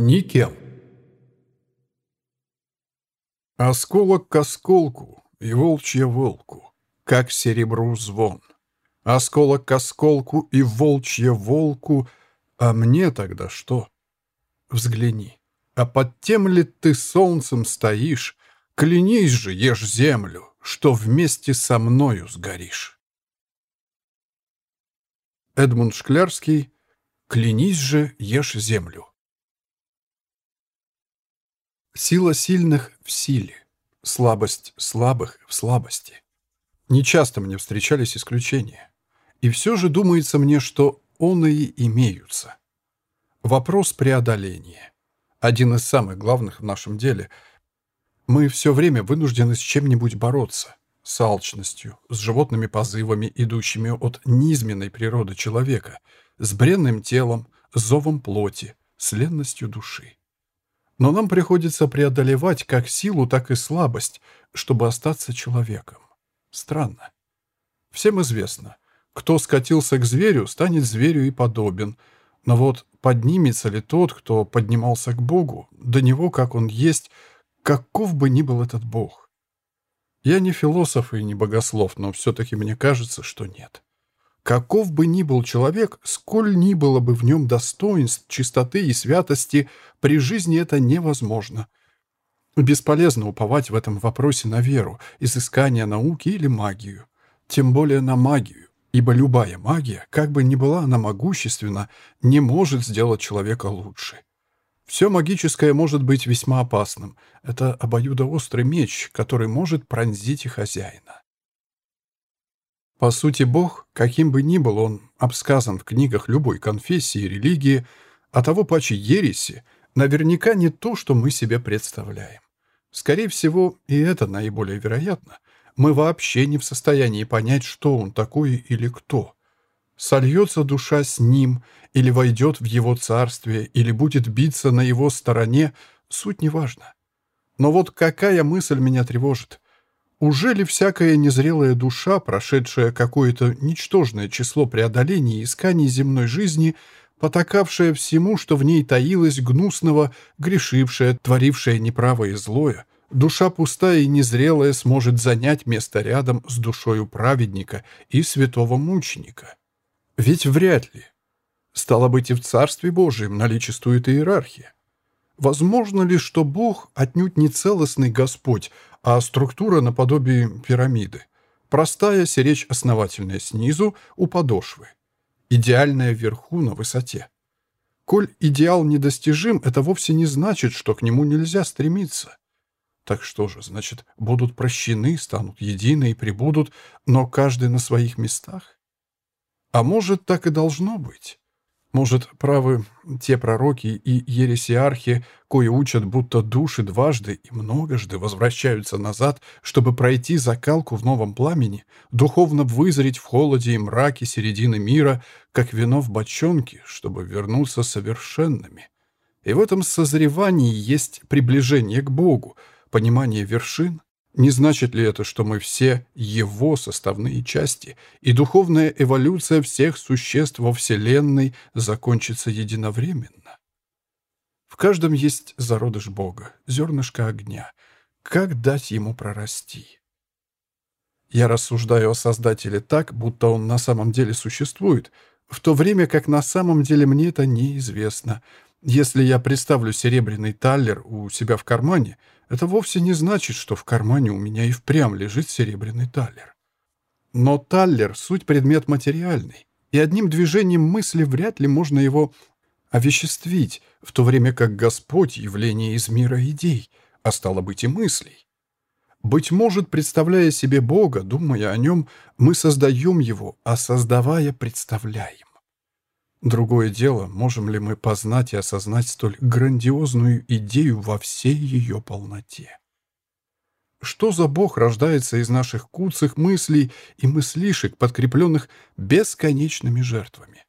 Никем. Осколок к осколку и волчья волку, как серебру звон. Осколок к осколку и волчья волку, а мне тогда что? Взгляни, а под тем ли ты солнцем стоишь, клянись же, ешь землю, что вместе со мною сгоришь. Эдмунд Шклярский «Клянись же, ешь землю». Сила сильных в силе, слабость слабых в слабости. Нечасто мне встречались исключения. И все же думается мне, что он и имеются. Вопрос преодоления. Один из самых главных в нашем деле. Мы все время вынуждены с чем-нибудь бороться. С алчностью, с животными позывами, идущими от низменной природы человека, с бренным телом, с зовом плоти, с ленностью души. Но нам приходится преодолевать как силу, так и слабость, чтобы остаться человеком. Странно. Всем известно, кто скатился к зверю, станет зверю и подобен. Но вот поднимется ли тот, кто поднимался к Богу, до него, как он есть, каков бы ни был этот Бог? Я не философ и не богослов, но все-таки мне кажется, что нет. Каков бы ни был человек, сколь ни было бы в нем достоинств, чистоты и святости, при жизни это невозможно. Бесполезно уповать в этом вопросе на веру, изыскание науки или магию. Тем более на магию, ибо любая магия, как бы ни была она могущественна, не может сделать человека лучше. Все магическое может быть весьма опасным. Это обоюдоострый меч, который может пронзить и хозяина. По сути, Бог, каким бы ни был он обсказан в книгах любой конфессии и религии, а того паче ереси, наверняка не то, что мы себе представляем. Скорее всего, и это наиболее вероятно, мы вообще не в состоянии понять, что он такой или кто. Сольется душа с ним, или войдет в его царствие, или будет биться на его стороне, суть не важна. Но вот какая мысль меня тревожит — уже ли всякая незрелая душа, прошедшая какое-то ничтожное число преодолений и исканий земной жизни, потакавшая всему, что в ней таилось гнусного, грешившая, творившая неправое и злое, душа пустая и незрелая сможет занять место рядом с душою праведника и святого мученика? Ведь вряд ли. Стало быть, и в Царстве Божьем наличествует иерархия. Возможно ли, что Бог отнюдь не целостный Господь, а структура наподобие пирамиды? Простая, сиречь основательная снизу, у подошвы. Идеальная вверху, на высоте. Коль идеал недостижим, это вовсе не значит, что к нему нельзя стремиться. Так что же, значит, будут прощены, станут едины и прибудут, но каждый на своих местах? А может, так и должно быть? Может, правы те пророки и ересиархи, кои учат, будто души дважды и многожды возвращаются назад, чтобы пройти закалку в новом пламени, духовно вызреть в холоде и мраке середины мира, как вино в бочонке, чтобы вернуться совершенными. И в этом созревании есть приближение к Богу, понимание вершин, не значит ли это, что мы все его составные части, и духовная эволюция всех существ во Вселенной закончится единовременно? В каждом есть зародыш Бога, зернышко огня. Как дать ему прорасти? Я рассуждаю о Создателе так, будто он на самом деле существует, в то время как на самом деле мне это неизвестно. Если я представлю серебряный таллер у себя в кармане — это вовсе не значит, что в кармане у меня и впрямь лежит серебряный таллер. Но таллер — суть предмет материальный, и одним движением мысли вряд ли можно его овеществить, в то время как Господь — явление из мира идей, а стало быть и мыслей. Быть может, представляя себе Бога, думая о нем, мы создаем его, а создавая, представляем. Другое дело, можем ли мы познать и осознать столь грандиозную идею во всей ее полноте. Что за Бог рождается из наших куцых мыслей и мыслишек, подкрепленных бесконечными жертвами?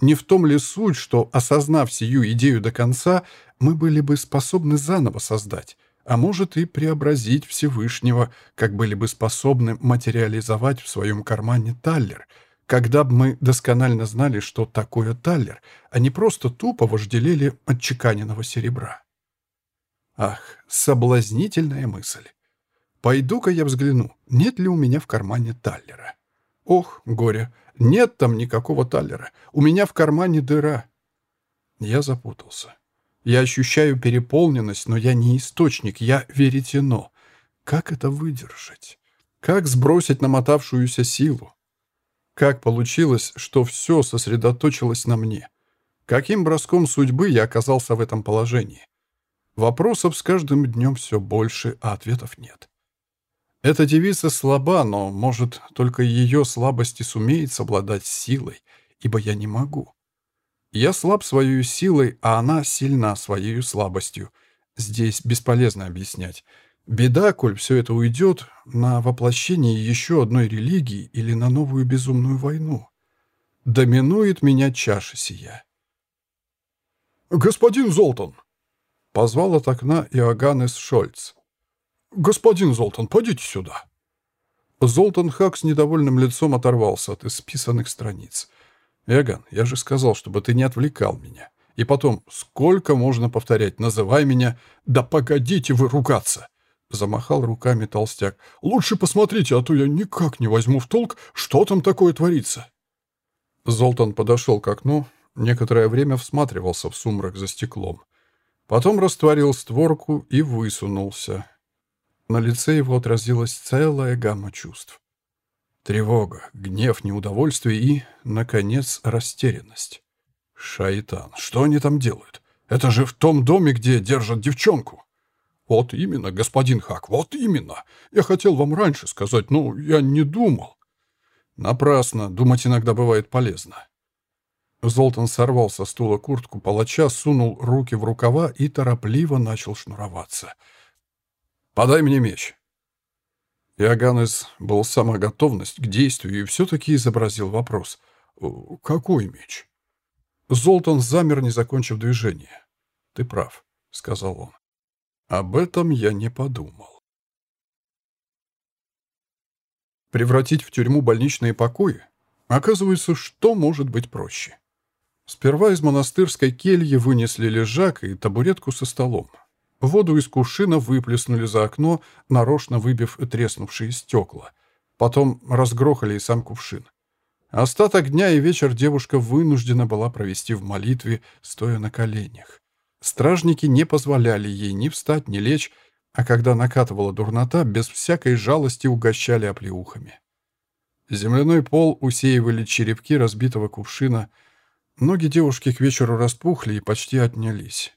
Не в том ли суть, что, осознав сию идею до конца, мы были бы способны заново создать, а может и преобразить Всевышнего, как были бы способны материализовать в своем кармане таллер — Когда бы мы досконально знали, что такое таллер, а не просто тупо вожделели отчеканенного серебра. Ах, соблазнительная мысль. Пойду-ка я взгляну, нет ли у меня в кармане таллера. Ох, горе, нет там никакого таллера. У меня в кармане дыра. Я запутался. Я ощущаю переполненность, но я не источник, я веретено. Как это выдержать? Как сбросить намотавшуюся силу? Как получилось, что все сосредоточилось на мне? Каким броском судьбы я оказался в этом положении? Вопросов с каждым днем все больше, а ответов нет. Эта девица слаба, но, может, только ее слабости сумеет совладать силой, ибо я не могу. Я слаб своей силой, а она сильна своей слабостью. Здесь бесполезно объяснять. Беда, коль все это уйдет, на воплощение еще одной религии или на новую безумную войну. Доминует меня чаша сия. «Господин Золтан!» — позвал от окна Иоганнес Шольц. «Господин Золтан, пойдите сюда!» Золтан Хак с недовольным лицом оторвался от исписанных страниц. «Эгон, я же сказал, чтобы ты не отвлекал меня. И потом, сколько можно повторять, называй меня «Да погодите вы ругаться!» Замахал руками толстяк. «Лучше посмотрите, а то я никак не возьму в толк, что там такое творится». Золтан подошел к окну, некоторое время всматривался в сумрак за стеклом. Потом растворил створку и высунулся. На лице его отразилась целая гамма чувств. Тревога, гнев, неудовольствие и, наконец, растерянность. «Шайтан, что они там делают? Это же в том доме, где держат девчонку!» «Вот именно, господин Хак, вот именно. Я хотел вам раньше сказать, но я не думал». «Напрасно. Думать иногда бывает полезно». Золтан сорвал со стула куртку палача, сунул руки в рукава и торопливо начал шнуроваться. «Подай мне меч». Иоганнес был сама готовность к действию и все-таки изобразил вопрос. «Какой меч?» Золтан замер, не закончив движение. «Ты прав», — сказал он. Об этом я не подумал. Превратить в тюрьму больничные покои? Оказывается, что может быть проще? Сперва из монастырской кельи вынесли лежак и табуретку со столом. Воду из кувшина выплеснули за окно, нарочно выбив треснувшие стекла. Потом разгрохали и сам кувшин. Остаток дня и вечер девушка вынуждена была провести в молитве, стоя на коленях. Стражники не позволяли ей ни встать, ни лечь, а когда накатывала дурнота, без всякой жалости угощали оплеухами. Земляной пол усеивали черепки разбитого кувшина. Ноги девушки к вечеру распухли и почти отнялись.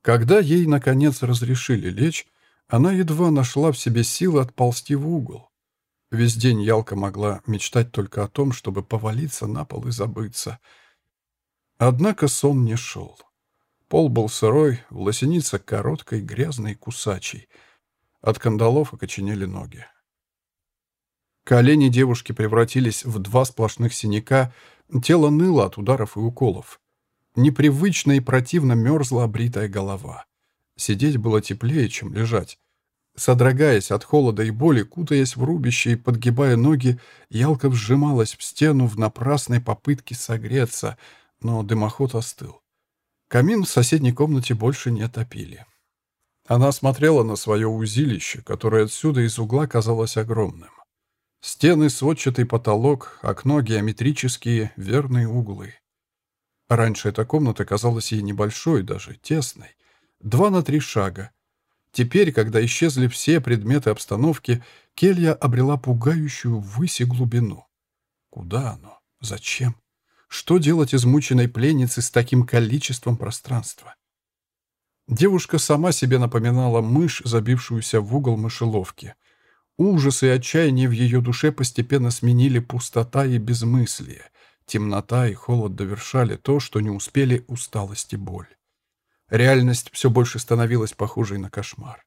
Когда ей, наконец, разрешили лечь, она едва нашла в себе силы отползти в угол. Весь день Ялка могла мечтать только о том, чтобы повалиться на пол и забыться. Однако сон не шел. Пол был сырой, лосеница короткой, грязной, кусачей. От кандалов окоченели ноги. Колени девушки превратились в два сплошных синяка, тело ныло от ударов и уколов. Непривычно и противно мерзла обритая голова. Сидеть было теплее, чем лежать. Содрогаясь от холода и боли, кутаясь в рубище и подгибая ноги, Ялка вжималась в стену в напрасной попытке согреться, но дымоход остыл. Камин в соседней комнате больше не топили. Она смотрела на свое узилище, которое отсюда из угла казалось огромным. Стены, сводчатый потолок, окно геометрические, верные углы. Раньше эта комната казалась ей небольшой, даже тесной. Два на три шага. Теперь, когда исчезли все предметы обстановки, келья обрела пугающую ввысь и глубину. Куда оно? Зачем? Что делать измученной пленнице с таким количеством пространства? Девушка сама себе напоминала мышь, забившуюся в угол мышеловки. Ужас и отчаяние в ее душе постепенно сменили пустота и безмыслие. Темнота и холод довершали то, что не успели усталость и боль. Реальность все больше становилась похожей на кошмар.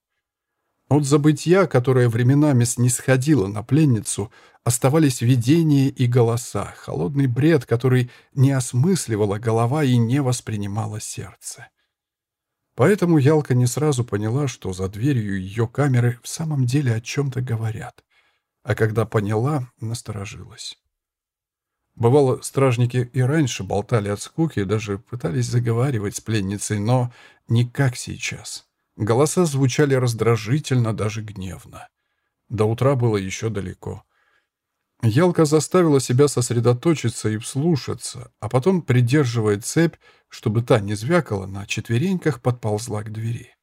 От забытья, которое временами снисходило на пленницу, оставались видения и голоса, холодный бред, который не осмысливала голова и не воспринимала сердце. Поэтому Ялка не сразу поняла, что за дверью ее камеры в самом деле о чем-то говорят. А когда поняла, насторожилась. Бывало, стражники и раньше болтали от скуки и даже пытались заговаривать с пленницей, но не как сейчас. Голоса звучали раздражительно, даже гневно. До утра было еще далеко. Ялка заставила себя сосредоточиться и вслушаться, а потом, придерживая цепь, чтобы та не звякала, на четвереньках подползла к двери.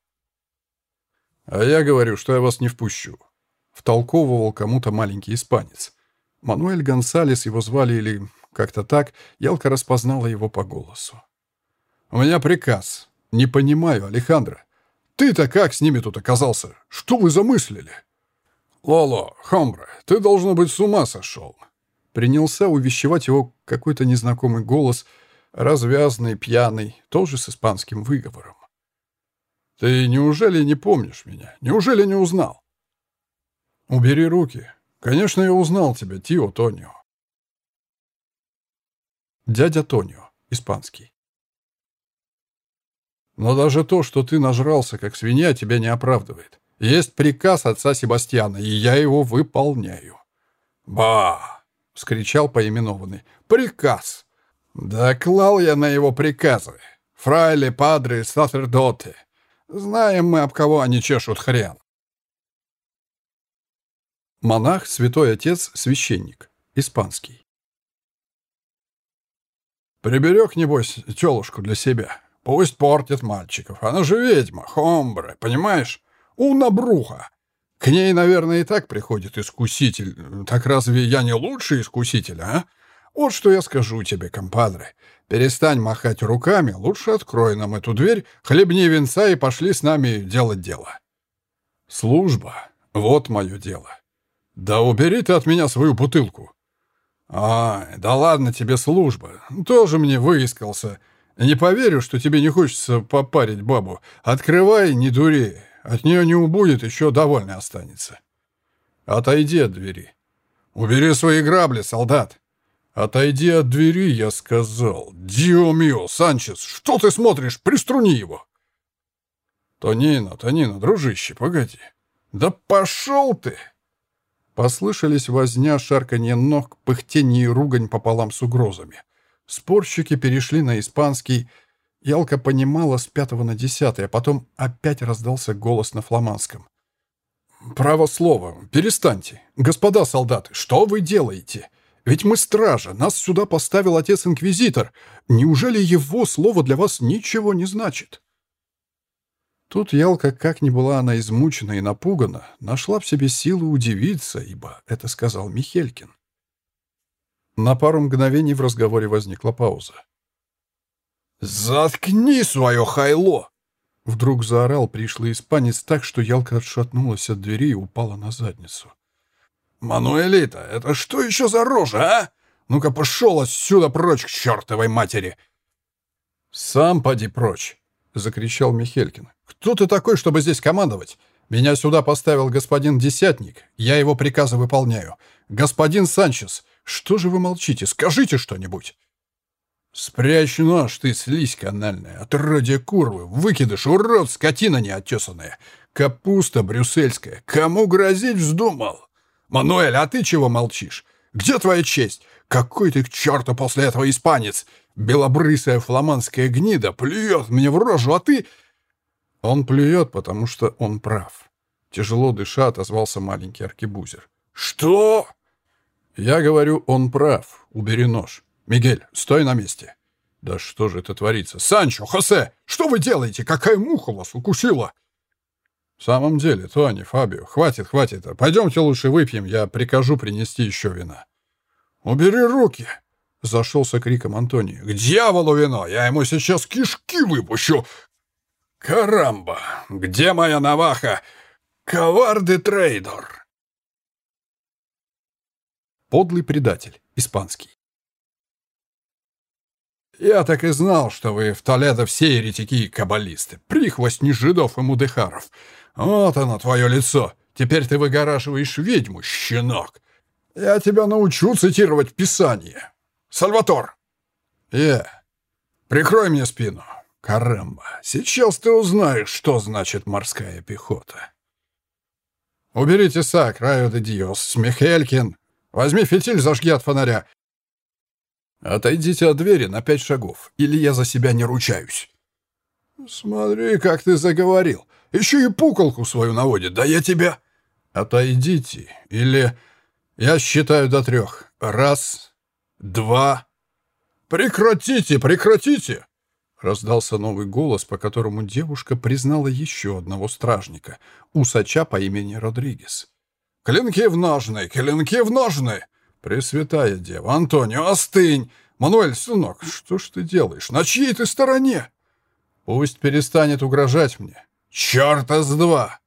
«А я говорю, что я вас не впущу», — втолковывал кому-то маленький испанец. Мануэль Гонсалес его звали или как-то так, Ялка распознала его по голосу. «У меня приказ. Не понимаю, Алехандро. Ты-то как с ними тут оказался? Что вы замыслили?» «Лоло, Хомбре, ты, должно быть, с ума сошел!» Принялся увещевать его какой-то незнакомый голос, развязный, пьяный, тоже с испанским выговором. «Ты неужели не помнишь меня? Неужели не узнал?» «Убери руки. Конечно, я узнал тебя, Тио Тонио». Дядя Тонио, испанский. «Но даже то, что ты нажрался, как свинья, тебя не оправдывает. Есть приказ отца Себастьяна, и я его выполняю». «Ба!» — вскричал поименованный. «Приказ!» «Да клал я на его приказы. Фрайли, падры, сатердоты. Знаем мы, об кого они чешут хрен». Монах, святой отец, священник. Испанский. «Приберег, небось, телушку для себя. Пусть портит мальчиков. Она же ведьма, хомбре, понимаешь? Уна Бруха. К ней, наверное, и так приходит искуситель. Так разве я не лучший искуситель, а? Вот что я скажу тебе, компадре. Перестань махать руками, лучше открой нам эту дверь, хлебни венца и пошли с нами делать дело. Служба. Вот мое дело. Да убери ты от меня свою бутылку. А, да ладно тебе служба. Тоже мне выискался. Не поверю, что тебе не хочется попарить бабу. Открывай, не дури. От нее не убудет, еще довольно останется. Отойди от двери. Убери свои грабли, солдат. Отойди от двери, я сказал. Дио мио, Санчес, что ты смотришь? Приструни его. Тонина, Тонина, дружище, погоди. Да пошел ты! Послышались возня, шарканье ног, пыхтение и ругань пополам с угрозами. Спорщики перешли на испанский, Ялка понимала с пятого на десятый, а потом опять раздался голос на фламандском. «Право слово, перестаньте. Господа солдаты, что вы делаете? Ведь мы стража, нас сюда поставил отец-инквизитор. Неужели его слово для вас ничего не значит?» Тут Ялка, как ни была она измучена и напугана, нашла в себе силы удивиться, ибо это сказал Михелькин. На пару мгновений в разговоре возникла пауза. «Заткни свое хайло!» Вдруг заорал пришлый испанец так, что Ялка отшатнулась от двери и упала на задницу. «Мануэлита, это что еще за рожа, а? Ну-ка пошел отсюда прочь к чертовой матери!» «Сам поди прочь!» — закричал Михелькин. «Кто ты такой, чтобы здесь командовать? Меня сюда поставил господин Десятник. Я его приказы выполняю. Господин Санчес, что же вы молчите? Скажите что-нибудь!» «Спрячь нож, ты слизь канальная, отродье курвы, выкидыш, урод, скотина неотесанная, капуста брюссельская, кому грозить вздумал? Мануэль, а ты чего молчишь? Где твоя честь? Какой ты к черту после этого испанец? Белобрысая фламандская гнида плюет мне в рожу, а ты...» Он плюет, потому что он прав. Тяжело дыша, отозвался маленький аркебузер. «Что?» «Я говорю, он прав. Убери нож. «Мигель, стой на месте!» «Да что же это творится? Санчо, Хосе, что вы делаете? Какая муха вас укусила?» «В самом деле, Тони, Фабио, хватит, хватит. Пойдемте лучше выпьем, я прикажу принести еще вина». «Убери руки!» — зашелся криком Антоний. «К дьяволу вино! Я ему сейчас кишки выпущу!» «Карамба! Где моя наваха? Коварный трейдер!» Подлый предатель. Испанский. «Я так и знал, что вы в Толедо все еретики и каббалисты, прихвостни жидов и мудыхаров. Вот оно, твое лицо. Теперь ты выгораживаешь ведьму, щенок. Я тебя научу цитировать Писание. Сальватор!» «Э, прикрой мне спину. Карамба, сейчас ты узнаешь, что значит морская пехота». «Уберите сак, Райо де Диос, Михелькин. Возьми фитиль, зажги от фонаря. Отойдите от двери на пять шагов, или я за себя не ручаюсь». «Смотри, как ты заговорил. Еще и пуколку свою наводит. Да я тебя...» «Отойдите, или я считаю до трех. Раз, два...» «Прекратите, прекратите!» Раздался новый голос, по которому девушка признала еще одного стражника, усача по имени Родригес. «Клинки в ножны! Клинки в ножны!» «Пресвятая дева! Антонио, остынь! Мануэль, сынок, что ж ты делаешь? На чьей ты стороне?» «Пусть перестанет угрожать мне». «Чёрта с два!»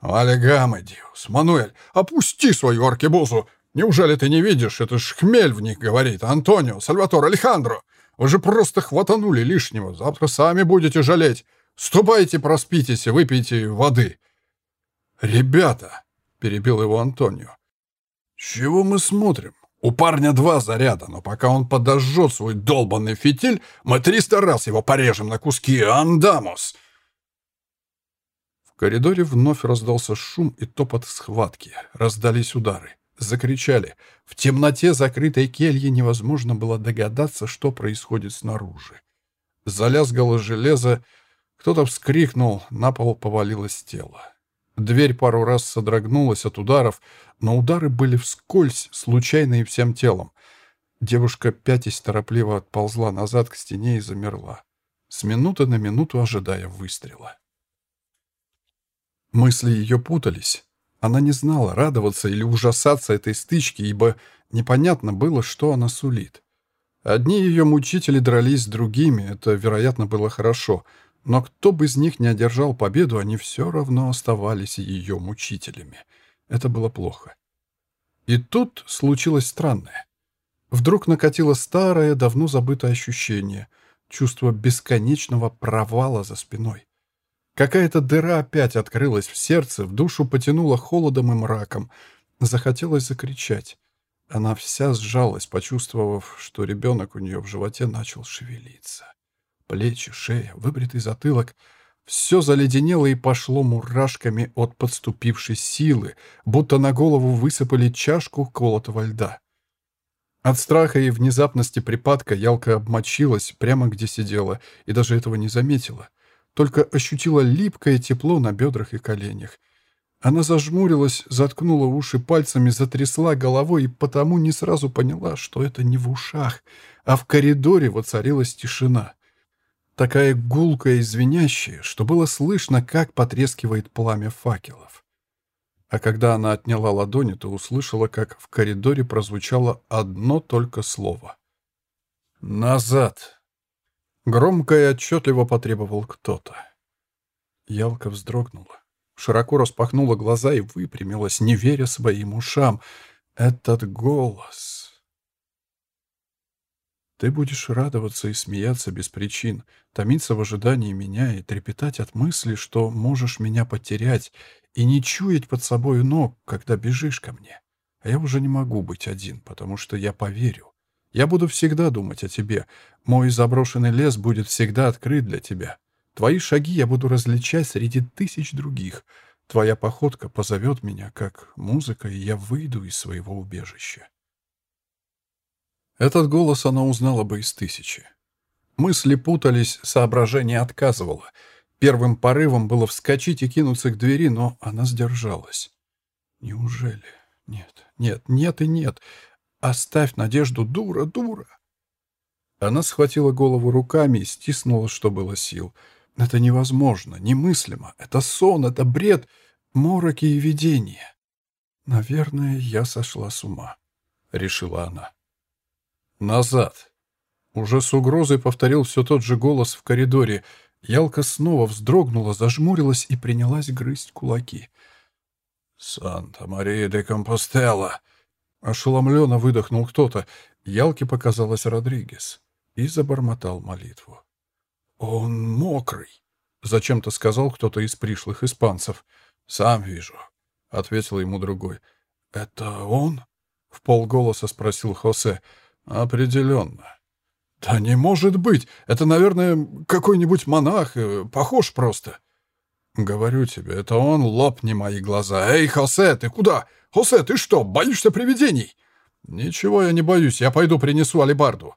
«Алигамы, Диус! Мануэль, опусти свою аркебузу! Неужели ты не видишь? Это ж хмель в них говорит. Антонио, Сальватор, Алехандро! Вы же просто хватанули лишнего. Завтра сами будете жалеть. Ступайте, проспитесь и выпейте воды». «Ребята!» — перебил его Антонио. «Чего мы смотрим? У парня два заряда, но пока он подожжет свой долбанный фитиль, мы триста раз его порежем на куски. Андамус!» В коридоре вновь раздался шум и топот схватки. Раздались удары. Закричали. В темноте закрытой кельи невозможно было догадаться, что происходит снаружи. Залязгало железо, кто-то вскрикнул, на пол повалилось тело. Дверь пару раз содрогнулась от ударов, но удары были вскользь, случайные всем телом. Девушка, пятясь, торопливо отползла назад к стене и замерла, с минуты на минуту ожидая выстрела. Мысли ее путались. Она не знала, радоваться или ужасаться этой стычке, ибо непонятно было, что она сулит. Одни ее мучители дрались с другими, это, вероятно, было хорошо, но кто бы из них не одержал победу, они все равно оставались ее мучителями. Это было плохо. И тут случилось странное. Вдруг накатило старое, давно забытое ощущение, чувство бесконечного провала за спиной. Какая-то дыра опять открылась в сердце, в душу потянула холодом и мраком. Захотелось закричать. Она вся сжалась, почувствовав, что ребенок у нее в животе начал шевелиться. Плечи, шея, выбритый затылок — все заледенело и пошло мурашками от подступившей силы, будто на голову высыпали чашку колотого льда. От страха и внезапности припадка Ялка обмочилась прямо где сидела и даже этого не заметила, только ощутила липкое тепло на бедрах и коленях. Она зажмурилась, заткнула уши пальцами, затрясла головой и потому не сразу поняла, что это не в ушах, а в коридоре воцарилась тишина такая гулкая и звенящая, что было слышно, как потрескивает пламя факелов. А когда она отняла ладони, то услышала, как в коридоре прозвучало одно только слово. «Назад!» Громко и отчетливо потребовал кто-то. Ялка вздрогнула, широко распахнула глаза и выпрямилась, не веря своим ушам. Этот голос... Ты будешь радоваться и смеяться без причин, томиться в ожидании меня и трепетать от мысли, что можешь меня потерять, и не чуять под собой ног, когда бежишь ко мне. А я уже не могу быть один, потому что я поверю. Я буду всегда думать о тебе. Мой заброшенный лес будет всегда открыт для тебя. Твои шаги я буду различать среди тысяч других. Твоя походка позовет меня, как музыка, и я выйду из своего убежища. Этот голос она узнала бы из тысячи. Мысли путались, соображение отказывало. Первым порывом было вскочить и кинуться к двери, но она сдержалась. Неужели? Нет, нет, нет и нет. Оставь надежду, дура, дура. Она схватила голову руками и стиснула, что было сил. Это невозможно, немыслимо. Это сон, это бред, мороки и видения. Наверное, я сошла с ума, — решила она. «Назад!» Уже с угрозой повторил все тот же голос в коридоре. Ялка снова вздрогнула, зажмурилась и принялась грызть кулаки. «Санта-Мария де Компостела!» Ошеломленно выдохнул кто-то. Ялке показалось Родригес. И забормотал молитву. «Он мокрый!» — зачем-то сказал кто-то из пришлых испанцев. «Сам вижу», — ответил ему другой. «Это он?» — в полголоса спросил Хосе. «Определенно». «Да не может быть! Это, наверное, какой-нибудь монах, э, похож просто». «Говорю тебе, это он, лопни мои глаза. Эй, Хосе, ты куда? Хосе, ты что, боишься привидений?» «Ничего я не боюсь, я пойду принесу алибарду».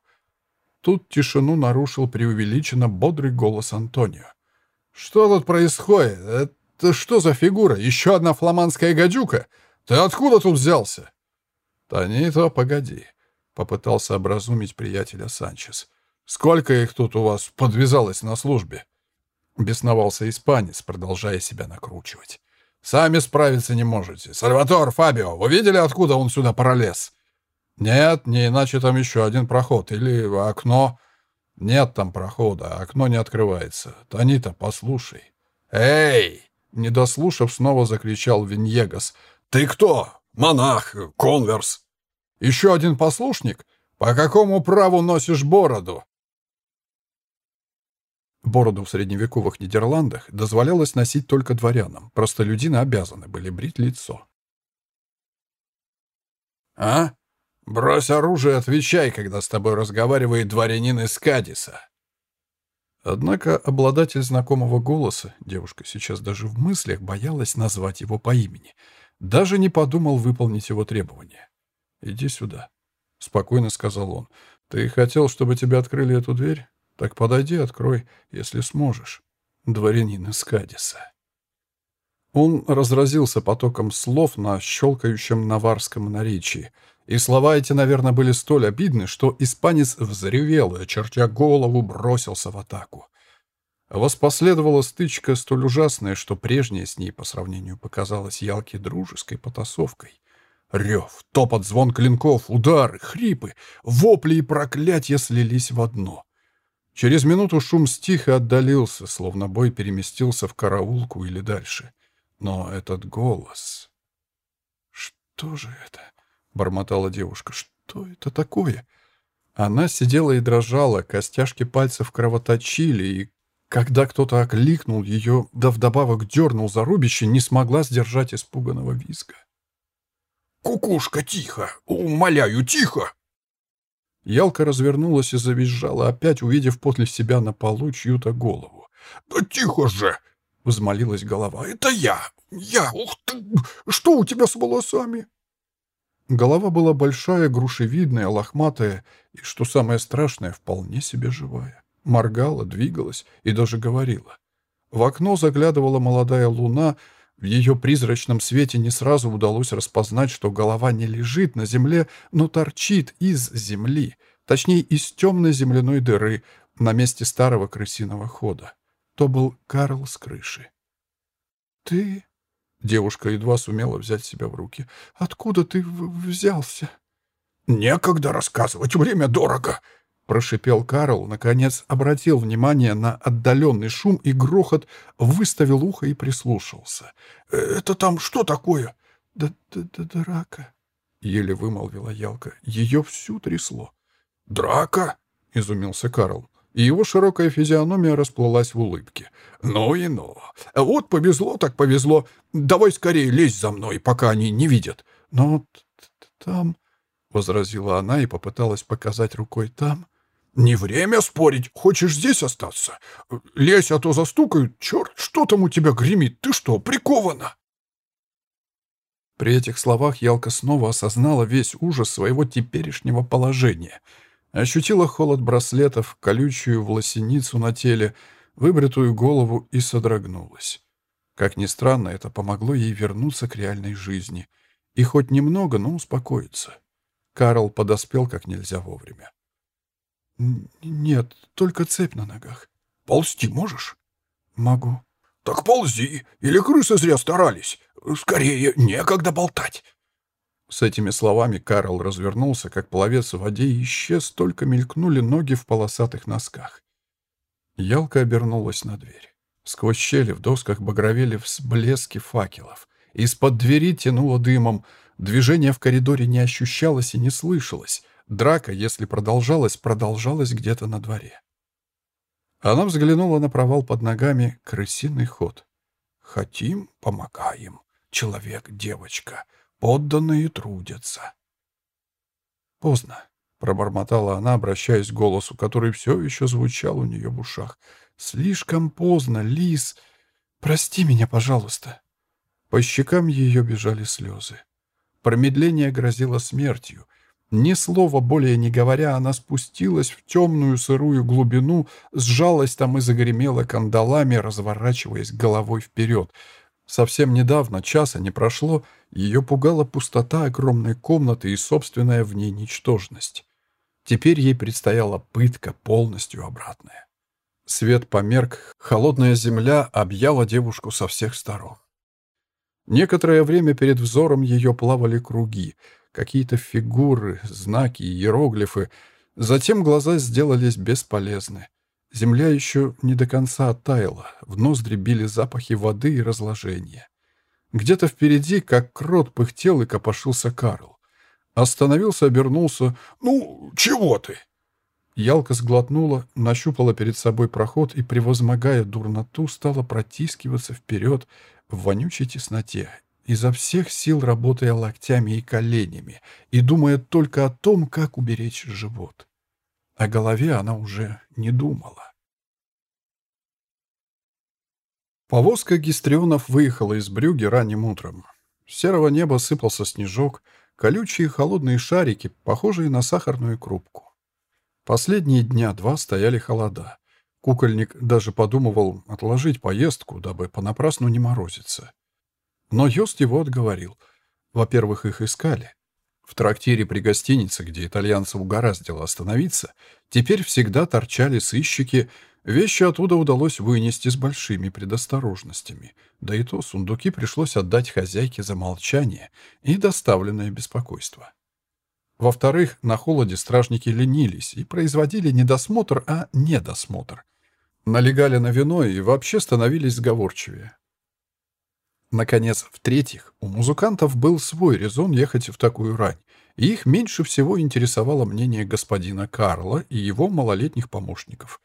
тут тишину нарушил преувеличенно бодрый голос Антонио. «Что тут происходит? Это что за фигура? Еще одна фламандская гадюка? Ты откуда тут взялся?» «Да не то, погоди», — попытался образумить приятеля Санчес. «Сколько их тут у вас подвязалось на службе?» Бесновался испанец, продолжая себя накручивать. «Сами справиться не можете. Сальватор, Фабио, вы видели, откуда он сюда пролез?» «Нет, не иначе там еще один проход. Или окно...» «Нет там прохода, окно не открывается. Танита, послушай». «Эй!» Не дослушав, снова закричал Виньегас. «Ты кто? Монах? Конверс?» «Еще один послушник? По какому праву носишь бороду?» Бороду в средневековых Нидерландах дозволялось носить только дворянам. Простолюдины обязаны были брить лицо. «А? Брось оружие, отвечай, когда с тобой разговаривает дворянин из Кадиса». Однако обладатель знакомого голоса, девушка сейчас даже в мыслях боялась назвать его по имени, даже не подумал выполнить его требования. «Иди сюда», — спокойно сказал он. «Ты хотел, чтобы тебе открыли эту дверь? Так подойди, открой, если сможешь. Дворянин из Кадиса. Он разразился потоком слов на щелкающем наварском наречии, и слова эти, наверное, были столь обидны, что испанец взревел и, очертя голову, бросился в атаку. Воспоследовала стычка столь ужасная, что прежняя с ней по сравнению показалась ялки дружеской потасовкой. Рев, топот, звон клинков, удары, хрипы, вопли и проклятия слились в одно. Через минуту шум стих и отдалился, словно бой переместился в караулку или дальше. Но этот голос... «Что же это?» — бормотала девушка. «Что это такое?» Она сидела и дрожала, костяшки пальцев кровоточили, и когда кто-то окликнул ее, да вдобавок дернул за рубище, не смогла сдержать испуганного визга. «Кукушка, тихо! Умоляю, тихо!» Ялка развернулась и завизжала, опять увидев после себя на полу чью-то голову. «Да тихо же!» — взмолилась голова. «Это я! Я! Ух ты! Что у тебя с волосами?» Голова была большая, грушевидная, лохматая и, что самое страшное, вполне себе живая. Моргала, двигалась и даже говорила. В окно заглядывала молодая луна. В ее призрачном свете не сразу удалось распознать, что голова не лежит на земле, но торчит из земли, точнее, из темной земляной дыры на месте старого крысиного хода. То был Карл с крыши. «Ты...» — девушка едва сумела взять себя в руки. «Откуда ты взялся?» «Некогда рассказывать, время дорого!» Прошипел Карл, наконец обратил внимание на отдаленный шум и грохот, выставил ухо и прислушался. «Это там что такое?» «Да, да, да драка», — еле вымолвила Ялка. Ее всю трясло. «Драка?» — изумился Карл. И его широкая физиономия расплылась в улыбке. «Ну и ну! Вот повезло так повезло! Давай скорее лезь за мной, пока они не видят!» «Но там...» — возразила она и попыталась показать рукой там. «Не время спорить. Хочешь здесь остаться? Лезь, а то застукают. Черт, что там у тебя гремит? Ты что, прикована?» При этих словах Ялка снова осознала весь ужас своего теперешнего положения. Ощутила холод браслетов, колючую власеницу на теле, выбритую голову и содрогнулась. Как ни странно, это помогло ей вернуться к реальной жизни. И хоть немного, но успокоиться. Карл подоспел как нельзя вовремя. «Нет, только цепь на ногах». «Ползти можешь?» «Могу». «Так ползи, или крысы зря старались. Скорее, некогда болтать». С этими словами Карл развернулся, как пловец в воде, и исчез, только мелькнули ноги в полосатых носках. Ялка обернулась на дверь. Сквозь щели в досках багровели всблески факелов. Из-под двери тянуло дымом. Движение в коридоре не ощущалось и не слышалось. Драка, если продолжалась, продолжалась где-то на дворе. Она взглянула на провал под ногами, крысиный ход. «Хотим — помогаем. Человек, девочка. Подданные трудятся». «Поздно», — пробормотала она, обращаясь к голосу, который все еще звучал у нее в ушах. «Слишком поздно, Лис. Прости меня, пожалуйста». По щекам ее бежали слезы. Промедление грозило смертью — Ни слова более не говоря, она спустилась в темную сырую глубину, сжалась там и загремела кандалами, разворачиваясь головой вперед. Совсем недавно, часа не прошло, ее пугала пустота огромной комнаты и собственная в ней ничтожность. Теперь ей предстояла пытка полностью обратная. Свет померк, холодная земля объяла девушку со всех сторон. Некоторое время перед взором ее плавали круги — какие-то фигуры, знаки, иероглифы. Затем глаза сделались бесполезны. Земля еще не до конца оттаяла, в ноздри били запахи воды и разложения. Где-то впереди, как крот, пыхтел и копошился Карл. Остановился, обернулся. «Ну, чего ты?» Ялка сглотнула, нащупала перед собой проход и, превозмогая дурноту, стала протискиваться вперед в вонючей тесноте изо всех сил работая локтями и коленями и думая только о том, как уберечь живот. О голове она уже не думала. Повозка гистрионов выехала из Брюги ранним утром. С серого неба сыпался снежок, колючие холодные шарики, похожие на сахарную крупку. Последние дня два стояли холода. Кукольник даже подумывал отложить поездку, дабы понапрасну не морозиться. Но Йост его отговорил. Во-первых, их искали. В трактире при гостинице, где итальянца угораздило остановиться, теперь всегда торчали сыщики, вещи оттуда удалось вынести с большими предосторожностями. Да и то сундуки пришлось отдать хозяйке за молчание и доставленное беспокойство. Во-вторых, на холоде стражники ленились и производили не досмотр, а недосмотр. Налегали на вино и вообще становились сговорчивее. Наконец, в-третьих, у музыкантов был свой резон ехать в такую рань, и их меньше всего интересовало мнение господина Карла и его малолетних помощников.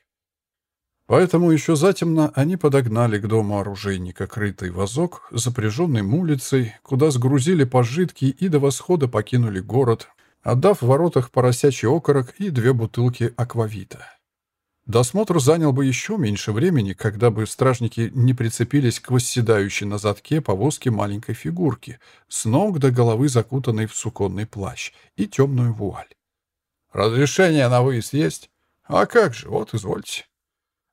Поэтому еще затемно они подогнали к дому оружейника крытый вазок, запряженный мулицей, куда сгрузили пожитки и до восхода покинули город, отдав в воротах поросячий окорок и две бутылки аквавита. Досмотр занял бы еще меньше времени, когда бы стражники не прицепились к восседающей на задке повозке маленькой фигурки, с ног до головы закутанной в суконный плащ и темную вуаль. «Разрешение на выезд есть? А как же, вот извольте».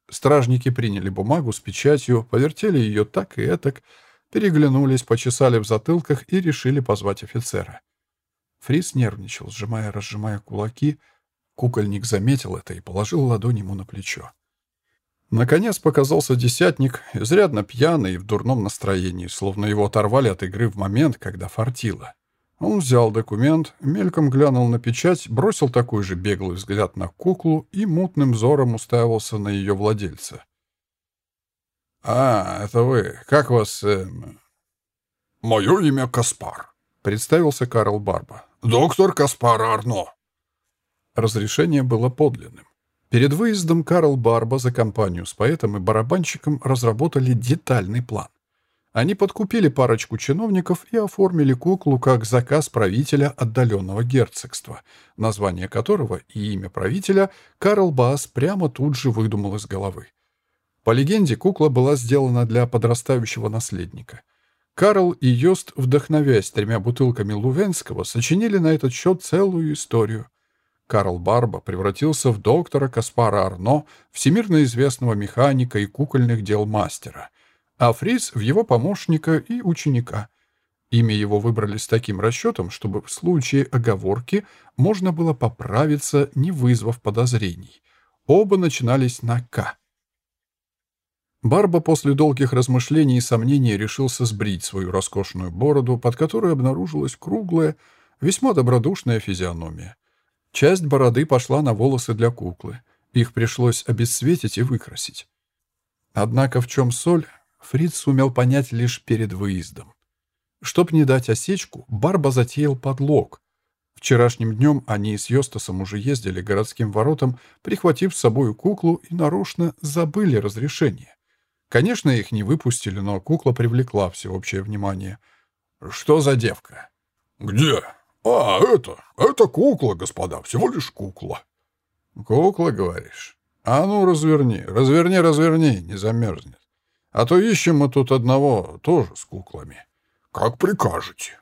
Стражники приняли бумагу с печатью, повертели ее так и этак, переглянулись, почесали в затылках и решили позвать офицера. Фрис нервничал, сжимая-разжимая кулаки — Кукольник заметил это и положил ладонь ему на плечо. Наконец показался десятник, изрядно пьяный и в дурном настроении, словно его оторвали от игры в момент, когда фартило. Он взял документ, мельком глянул на печать, бросил такой же беглый взгляд на куклу и мутным взором уставился на ее владельца. «А, это вы. Как вас...» эм... «Мое имя Каспар», — представился Карл Барба. «Доктор Каспар Арно». Разрешение было подлинным. Перед выездом Карл Барба за компанию с поэтом и барабанщиком разработали детальный план. Они подкупили парочку чиновников и оформили куклу как заказ правителя отдаленного герцогства, название которого и имя правителя Карл Бас прямо тут же выдумал из головы. По легенде, кукла была сделана для подрастающего наследника. Карл и Йост, вдохновясь тремя бутылками Лувенского, сочинили на этот счет целую историю. Карл Барба превратился в доктора Каспара Арно, всемирно известного механика и кукольных дел мастера, а Фриц в его помощника и ученика. Имя его выбрали с таким расчетом, чтобы в случае оговорки можно было поправиться, не вызвав подозрений. Оба начинались на «К». Барба после долгих размышлений и сомнений решился сбрить свою роскошную бороду, под которой обнаружилась круглая, весьма добродушная физиономия. Часть бороды пошла на волосы для куклы. Их пришлось обесцветить и выкрасить. Однако в чем соль, Фриц сумел понять лишь перед выездом. Чтоб не дать осечку, Барба затеял подлог. Вчерашним днем они с Йостасом уже ездили городским воротам, прихватив с собой куклу и нарочно забыли разрешение. Конечно, их не выпустили, но кукла привлекла всеобщее внимание. «Что за девка?» «Где?» «А, это... это кукла, господа, всего лишь кукла». «Кукла, говоришь? А ну, разверни, разверни, разверни, не замерзнет. А то ищем мы тут одного, тоже с куклами». «Как прикажете».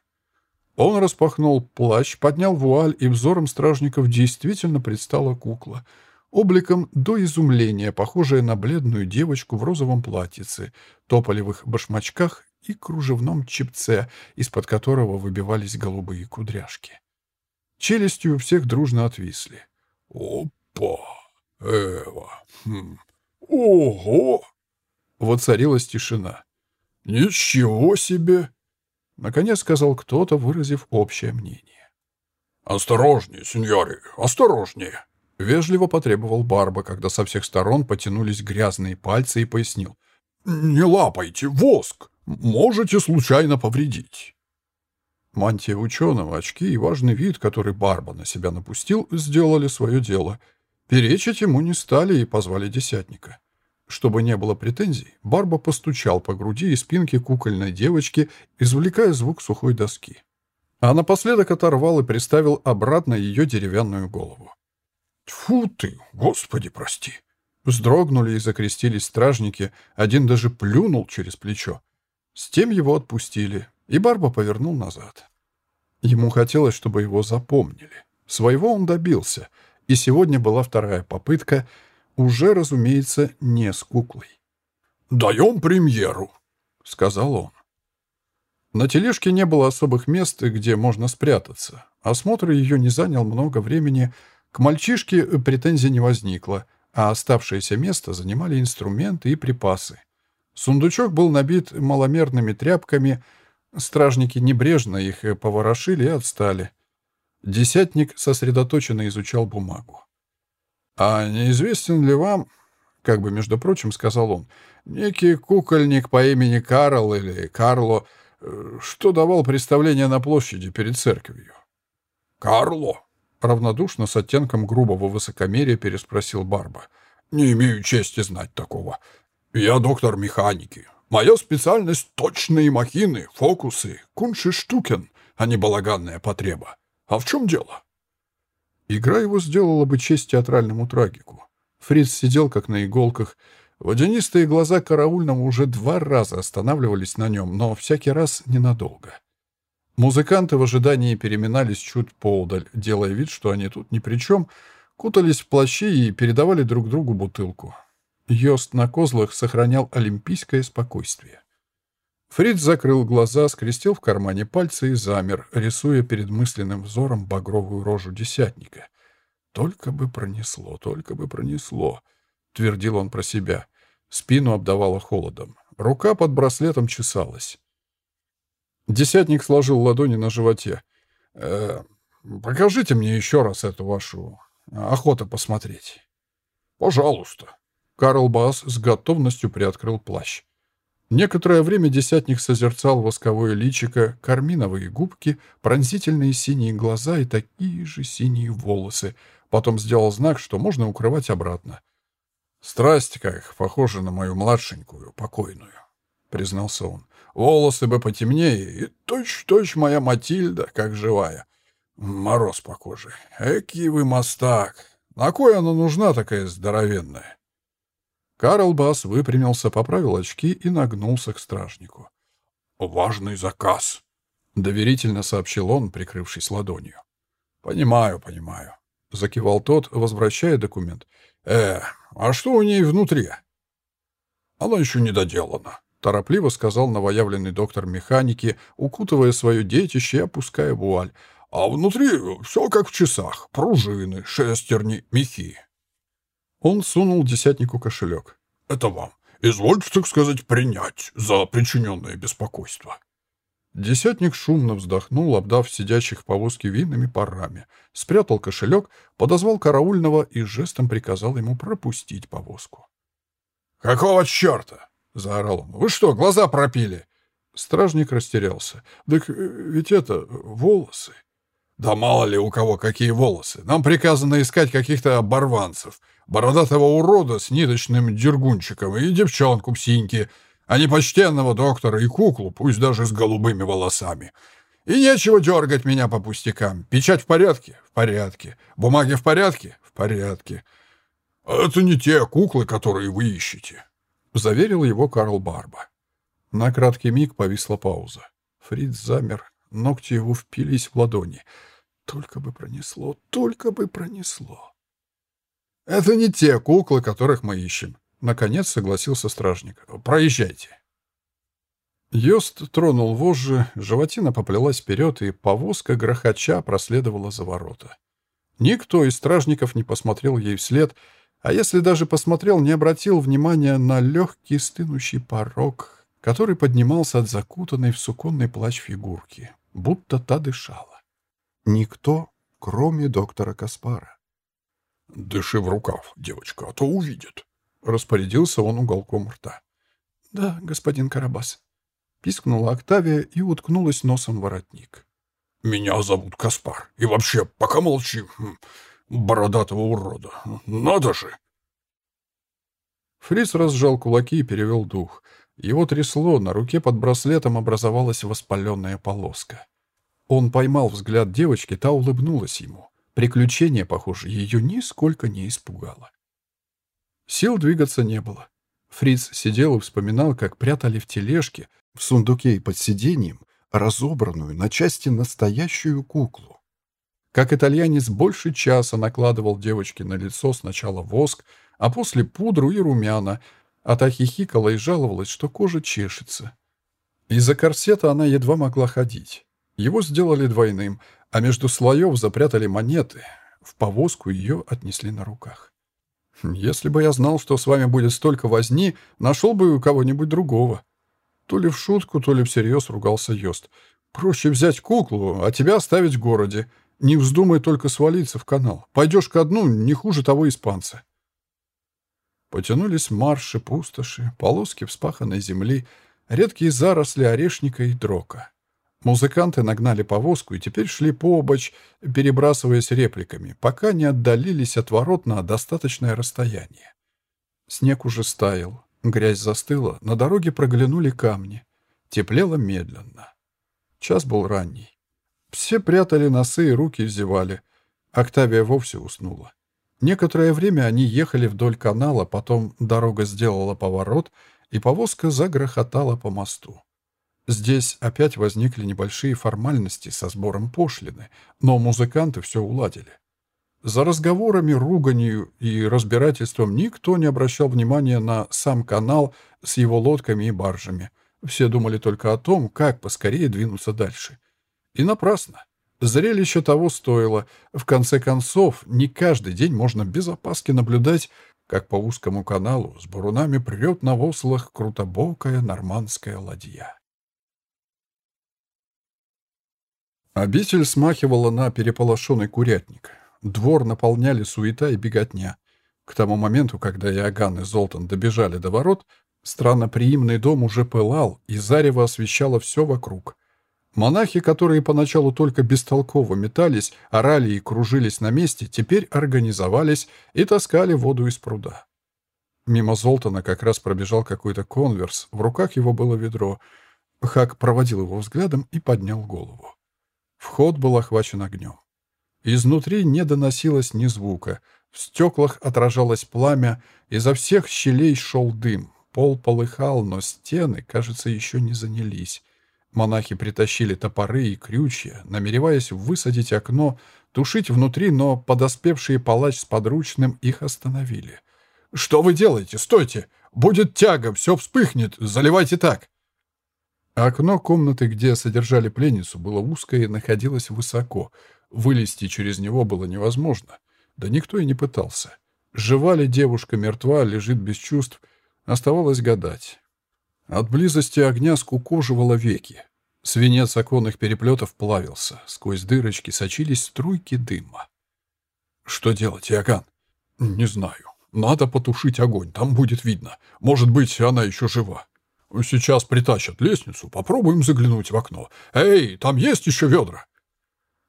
Он распахнул плащ, поднял вуаль, и взором стражников действительно предстала кукла. Обликом до изумления, похожая на бледную девочку в розовом платьице, тополевых башмачках и кружевном чепце, из-под которого выбивались голубые кудряшки. Челюсти у всех дружно отвисли. «Опа! Эва! Хм. Ого!» Воцарилась тишина. «Ничего себе!» Наконец сказал кто-то, выразив общее мнение. «Осторожнее, сеньоры, осторожнее!» Вежливо потребовал Барба, когда со всех сторон потянулись грязные пальцы и пояснил. «Не лапайте, воск! Можете случайно повредить!» Мантия ученого, очки и важный вид, который Барба на себя напустил, сделали свое дело. Перечить ему не стали и позвали десятника. Чтобы не было претензий, Барба постучал по груди и спинке кукольной девочки, извлекая звук сухой доски. А напоследок оторвал и приставил обратно ее деревянную голову. «Тьфу ты, Господи, прости!» Вздрогнули и закрестились стражники, один даже плюнул через плечо. С тем его отпустили, и Барба повернул назад. Ему хотелось, чтобы его запомнили. Своего он добился, и сегодня была вторая попытка — уже, разумеется, не с куклой. «Даем премьеру», — сказал он. На тележке не было особых мест, где можно спрятаться. Осмотр ее не занял много времени. К мальчишке претензий не возникло, а оставшееся место занимали инструменты и припасы. Сундучок был набит маломерными тряпками. Стражники небрежно их поворошили и отстали. Десятник сосредоточенно изучал бумагу. «А неизвестен ли вам, как бы, между прочим, сказал он, некий кукольник по имени Карл или Карло, э, что давал представление на площади перед церковью?» «Карло?» — равнодушно с оттенком грубого высокомерия переспросил Барба. «Не имею чести знать такого. Я доктор механики. Моя специальность — точные махины, фокусы, кунши-штукен, а не балаганная потреба. А в чем дело?» Игра его сделала бы честь театральному трагику. Фриц сидел как на иголках. Водянистые глаза караульного уже два раза останавливались на нем, но всякий раз ненадолго. Музыканты в ожидании переминались чуть поудаль, делая вид, что они тут ни при чем, кутались в плащи и передавали друг другу бутылку. Йост на козлах сохранял олимпийское спокойствие. Фриц закрыл глаза, скрестил в кармане пальцы и замер, рисуя перед мысленным взором багровую рожу десятника. «Только бы пронесло, только бы пронесло», — твердил он про себя. Спину обдавало холодом. Рука под браслетом чесалась. Десятник сложил ладони на животе. «Э, «Покажите мне еще раз эту вашу охоту посмотреть». «Пожалуйста». Карл Бас с готовностью приоткрыл плащ. Некоторое время десятник созерцал восковое личико, карминовые губки, пронзительные синие глаза и такие же синие волосы. Потом сделал знак, что можно укрывать обратно. «Страсть как похожа на мою младшенькую, покойную», — признался он. «Волосы бы потемнее, и точь-точь моя Матильда, как живая. Мороз по коже. Эки вы мастак. На кой она нужна такая здоровенная?» Карл Бас выпрямился, поправил очки и нагнулся к стражнику. «Важный заказ», — доверительно сообщил он, прикрывшись ладонью. «Понимаю, понимаю», — закивал тот, возвращая документ. «Э, а что у ней внутри?» «Она еще не доделана», — торопливо сказал новоявленный доктор механики, укутывая свое детище и опуская вуаль. «А внутри все как в часах. Пружины, шестерни, мехи». Он сунул десятнику кошелек. «Это вам. Извольте, так сказать, принять за причиненное беспокойство». Десятник шумно вздохнул, обдав сидящих в повозке винными парами, спрятал кошелек, подозвал караульного и жестом приказал ему пропустить повозку. «Какого черта?» — заорал он. «Вы что, глаза пропили?» Стражник растерялся. «Так э, ведь это волосы». «Да мало ли у кого какие волосы. Нам приказано искать каких-то оборванцев бородатого урода с ниточным дергунчиком и девчонку псиньки, а не почтенного доктора и куклу, пусть даже с голубыми волосами. И нечего дергать меня по пустякам. Печать в порядке? В порядке. Бумаги в порядке? В порядке. Это не те куклы, которые вы ищете, — заверил его Карл Барба. На краткий миг повисла пауза. Фриц замер, Ногти его впились в ладони. Только бы пронесло, только бы пронесло. «Это не те куклы, которых мы ищем», — наконец согласился стражник. «Проезжайте». Йост тронул вожжи, животина поплелась вперед, и повозка грохоча проследовала за ворота. Никто из стражников не посмотрел ей вслед, а если даже посмотрел, не обратил внимания на легкий стынущий порог, который поднимался от закутанной в суконный плащ фигурки, будто та дышала. Никто, кроме доктора Каспара. «Дыши в рукав, девочка, а то увидит», — распорядился он уголком рта. «Да, господин Карабас», — пискнула Октавия и уткнулась носом в воротник. «Меня зовут Каспар. И вообще, пока молчи, хм, бородатого урода. Надо же!» Фриц разжал кулаки и перевел дух. Его трясло, на руке под браслетом образовалась воспаленная полоска. Он поймал взгляд девочки, та улыбнулась ему. Приключение, похоже, ее нисколько не испугало. Сил двигаться не было. Фриц сидел и вспоминал, как прятали в тележке, в сундуке и под сиденьем, разобранную на части настоящую куклу. Как итальянец больше часа накладывал девочке на лицо сначала воск, а после пудру и румяна, а та хихикала и жаловалась, что кожа чешется. Из-за корсета она едва могла ходить. Его сделали двойным, а между слоев запрятали монеты. В повозку ее отнесли на руках. «Если бы я знал, что с вами будет столько возни, нашел бы кого-нибудь другого». То ли в шутку, то ли всерьез ругался Йост. «Проще взять куклу, а тебя оставить в городе. Не вздумай только свалиться в канал. Пойдешь ко дну, не хуже того испанца». Потянулись марши, пустоши, полоски вспаханной земли, редкие заросли орешника и дрока. Музыканты нагнали повозку и теперь шли пообочь, перебрасываясь репликами, пока не отдалились от ворот на достаточное расстояние. Снег уже стаял, грязь застыла, на дороге проглянули камни. Теплело медленно. Час был ранний. Все прятали носы и руки зевали. Октавия вовсе уснула. Некоторое время они ехали вдоль канала, потом дорога сделала поворот, и повозка загрохотала по мосту. Здесь опять возникли небольшие формальности со сбором пошлины, но музыканты все уладили. За разговорами, руганью и разбирательством никто не обращал внимания на сам канал с его лодками и баржами. Все думали только о том, как поскорее двинуться дальше. И напрасно. Зрелище того стоило. В конце концов, не каждый день можно без опаски наблюдать, как по узкому каналу с бурунами прет на вослах крутобокая нормандская ладья. Обитель смахивала на переполошенный курятник. Двор наполняли суета и беготня. К тому моменту, когда Иоганн и Золтан добежали до ворот, странноприимный дом уже пылал, и зарево освещало все вокруг. Монахи, которые поначалу только бестолково метались, орали и кружились на месте, теперь организовались и таскали воду из пруда. Мимо Золтана как раз пробежал какой-то конверс, в руках его было ведро. Хак проводил его взглядом и поднял голову. Вход был охвачен огнем. Изнутри не доносилось ни звука. В стеклах отражалось пламя, изо всех щелей шел дым. Пол полыхал, но стены, кажется, еще не занялись. Монахи притащили топоры и крючья, намереваясь высадить окно, тушить внутри, но подоспевшие палач с подручным их остановили. «Что вы делаете? Стойте! Будет тяга, все вспыхнет, заливайте так!» Окно комнаты, где содержали пленницу, было узкое и находилось высоко. Вылезти через него было невозможно. Да никто и не пытался. Жива ли девушка, мертва, лежит без чувств, оставалось гадать. От близости огня скукоживало веки. Свинец оконных переплетов плавился. Сквозь дырочки сочились струйки дыма. «Что делать, Иоганн?» «Не знаю. Надо потушить огонь, там будет видно. Может быть, она еще жива. Сейчас притащат лестницу, попробуем заглянуть в окно. Эй, там есть еще ведра?»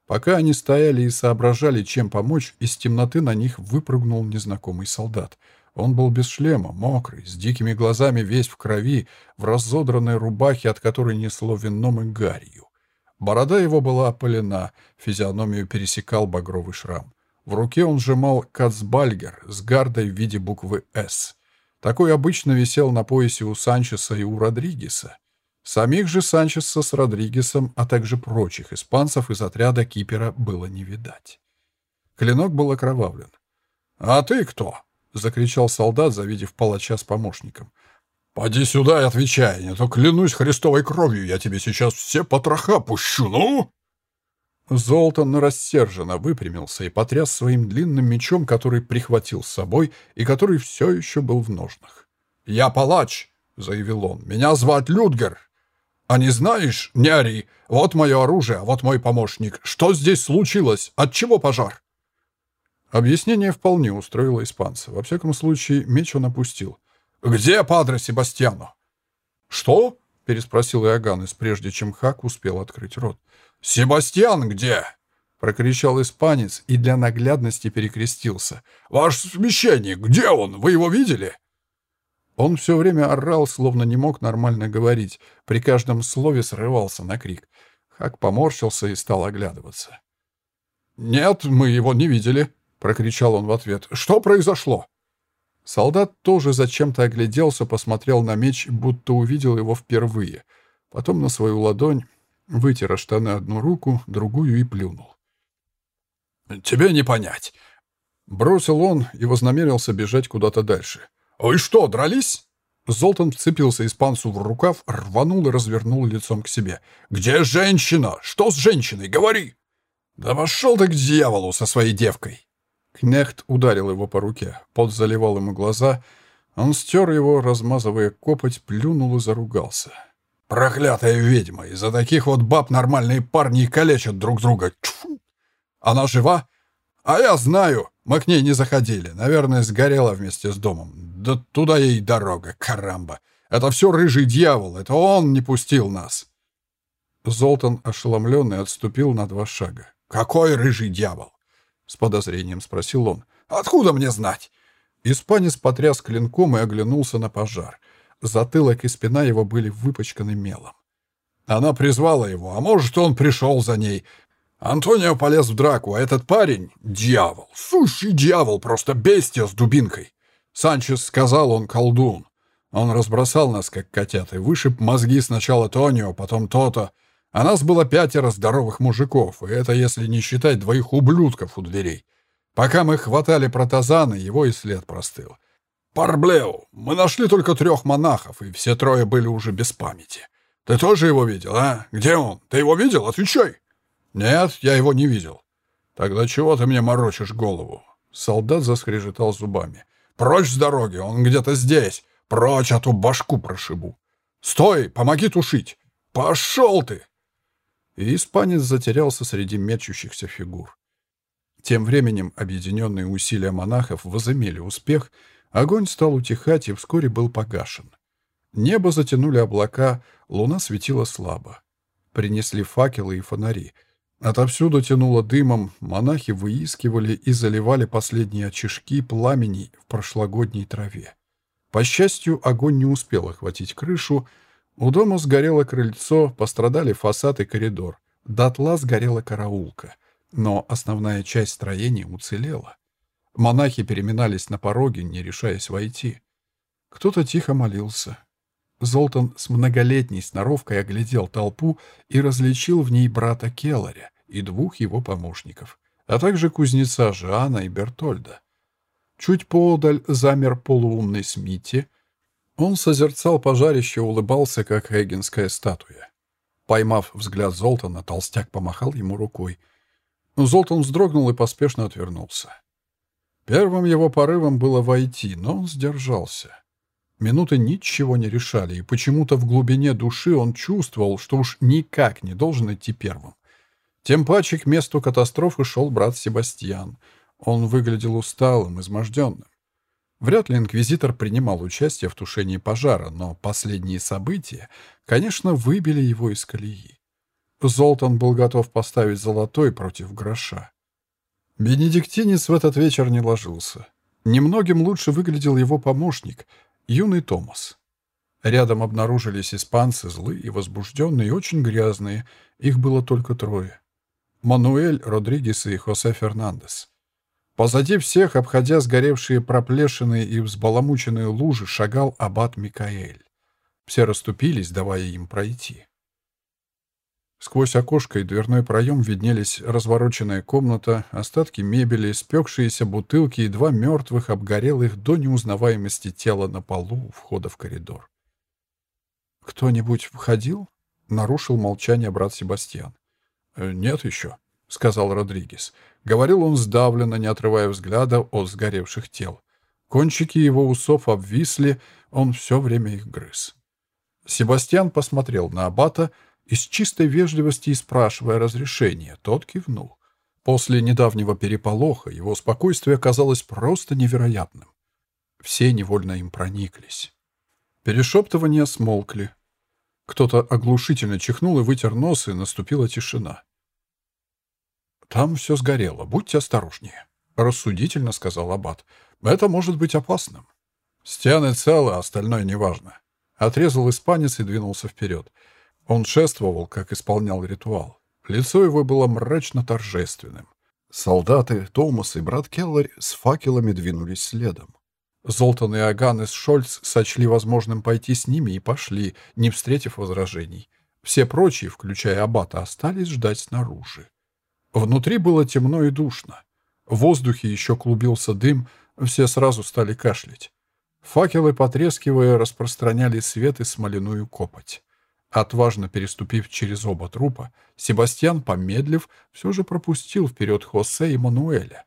Пока они стояли и соображали, чем помочь, из темноты на них выпрыгнул незнакомый солдат — он был без шлема, мокрый, с дикими глазами, весь в крови, в разодранной рубахе, от которой несло вином и гарью. Борода его была опалена, физиономию пересекал багровый шрам. В руке он сжимал кацбальгер с гардой в виде буквы «С». Такой обычно висел на поясе у Санчеса и у Родригеса. Самих же Санчеса с Родригесом, а также прочих испанцев из отряда Кипера было не видать. Клинок был окровавлен. «А ты кто?» — закричал солдат, завидев палача с помощником. «Поди сюда и отвечай, не то клянусь Христовой кровью, я тебе сейчас все потроха пущу, ну!» Золтан рассерженно выпрямился и потряс своим длинным мечом, который прихватил с собой и который все еще был в ножнах. «Я палач!» — заявил он. «Меня звать Людгер. А не знаешь, не ори. Вот мое оружие, вот мой помощник. Что здесь случилось? От чего пожар?» Объяснение вполне устроило испанца. Во всяком случае, меч он опустил. «Где падре Себастьяно?» «Что?» — переспросил Иоганнес, прежде чем Хак успел открыть рот. «Себастьян где?» — прокричал испанец и для наглядности перекрестился. «Ваш священник, где он? Вы его видели?» Он все время орал, словно не мог нормально говорить. При каждом слове срывался на крик. Хак поморщился и стал оглядываться. «Нет, мы его не видели», — прокричал он в ответ. «Что произошло?» Солдат тоже зачем-то огляделся, посмотрел на меч, будто увидел его впервые. Потом на свою ладонь, вытер штаны одну руку, другую и плюнул. «Тебе не понять!» Бросил он и вознамерился бежать куда-то дальше. «Ой, что, дрались?» Золтан вцепился испанцу в рукав, рванул и развернул лицом к себе. «Где женщина? Что с женщиной? Говори!» «Да пошел ты к дьяволу со своей девкой!» Кнехт ударил его по руке. Пот заливал ему глаза. Он стер его, размазывая копоть, плюнул и заругался. «Проклятая ведьма! Из-за таких вот баб нормальные парни и калечат друг друга! Тьфу! Она жива? А я знаю! Мы к ней не заходили. Наверное, сгорела вместе с домом. Да туда ей дорога, карамба! Это все рыжий дьявол! Это он не пустил нас!» Золтан, ошеломленный, отступил на два шага. «Какой рыжий дьявол? С подозрением спросил он. «Откуда мне знать?» Испанец потряс клинком и оглянулся на пожар. Затылок и спина его были выпачканы мелом. Она призвала его, а может, он пришел за ней. Антонио полез в драку, а этот парень — дьявол, сущий дьявол, просто бестия с дубинкой. Санчес сказал, он колдун. Он разбросал нас, как котят, и вышиб мозги сначала Тонио, потом то-то. А нас было пятеро здоровых мужиков, и это если не считать двоих ублюдков у дверей. Пока мы хватали протазаны, его и след простыл. Парблеу, мы нашли только трех монахов, и все трое были уже без памяти. Ты тоже его видел, а? Где он? Ты его видел? Отвечай. Нет, я его не видел. Тогда чего ты мне морочишь голову? Солдат заскрежетал зубами. Прочь с дороги, он где-то здесь. Прочь, а то башку прошибу. Стой, помоги тушить. Пошел ты! и испанец затерялся среди мечущихся фигур. Тем временем объединенные усилия монахов возымели успех, огонь стал утихать и вскоре был погашен. Небо затянули облака, луна светила слабо. Принесли факелы и фонари. Отовсюду тянуло дымом, монахи выискивали и заливали последние очишки пламени в прошлогодней траве. По счастью, огонь не успел охватить крышу, у дома сгорело крыльцо, пострадали фасад и коридор. Дотла сгорела караулка. Но основная часть строения уцелела. Монахи переминались на пороге, не решаясь войти. Кто-то тихо молился. Золтан с многолетней сноровкой оглядел толпу и различил в ней брата Келларя и двух его помощников, а также кузнеца Жана и Бертольда. Чуть поодаль замер полуумный Смити — он созерцал пожарище улыбался, как эгинская статуя. Поймав взгляд Золтана, толстяк помахал ему рукой. Золтан вздрогнул и поспешно отвернулся. Первым его порывом было войти, но он сдержался. Минуты ничего не решали, и почему-то в глубине души он чувствовал, что уж никак не должен идти первым. Тем паче к месту катастрофы шел брат Себастьян. Он выглядел усталым, изможденным. Вряд ли инквизитор принимал участие в тушении пожара, но последние события, конечно, выбили его из колеи. Золтан был готов поставить золотой против гроша. Бенедиктинец в этот вечер не ложился. Немногим лучше выглядел его помощник, юный Томас. Рядом обнаружились испанцы, злые возбужденные, и очень грязные. Их было только трое. Мануэль, Родригес и Хосе Фернандес. Позади всех, обходя сгоревшие проплешины и взбаламученные лужи, шагал аббат Микаэль. Все расступились, давая им пройти. Сквозь окошко и дверной проем виднелись развороченная комната, остатки мебели, спекшиеся бутылки и два мертвых, обгорелых до неузнаваемости тела на полу у входа в коридор. «Кто-нибудь входил?» — нарушил молчание брат Себастьян. «Э, «Нет еще», — сказал Родригес. Говорил он сдавленно, не отрывая взгляда от сгоревших тел. Кончики его усов обвисли, он все время их грыз. Себастьян посмотрел на аббата, из чистой вежливости и спрашивая разрешения, тот кивнул. После недавнего переполоха его спокойствие оказалось просто невероятным. Все невольно им прониклись. Перешептывания смолкли. Кто-то оглушительно чихнул и вытер нос, и наступила тишина. «Там все сгорело, будьте осторожнее», — рассудительно сказал Аббат. «Это может быть опасным». «Стены целы, а остальное неважно», — отрезал испанец и двинулся вперед. Он шествовал, как исполнял ритуал. Лицо его было мрачно-торжественным. Солдаты, Томас и брат Келлер с факелами двинулись следом. Золтан и Аган из Шольц сочли возможным пойти с ними и пошли, не встретив возражений. Все прочие, включая Аббата, остались ждать снаружи. Внутри было темно и душно. В воздухе еще клубился дым, все сразу стали кашлять. Факелы, потрескивая, распространяли свет и смоляную копоть. Отважно переступив через оба трупа, Себастьян, помедлив, все же пропустил вперед Хосе и Мануэля.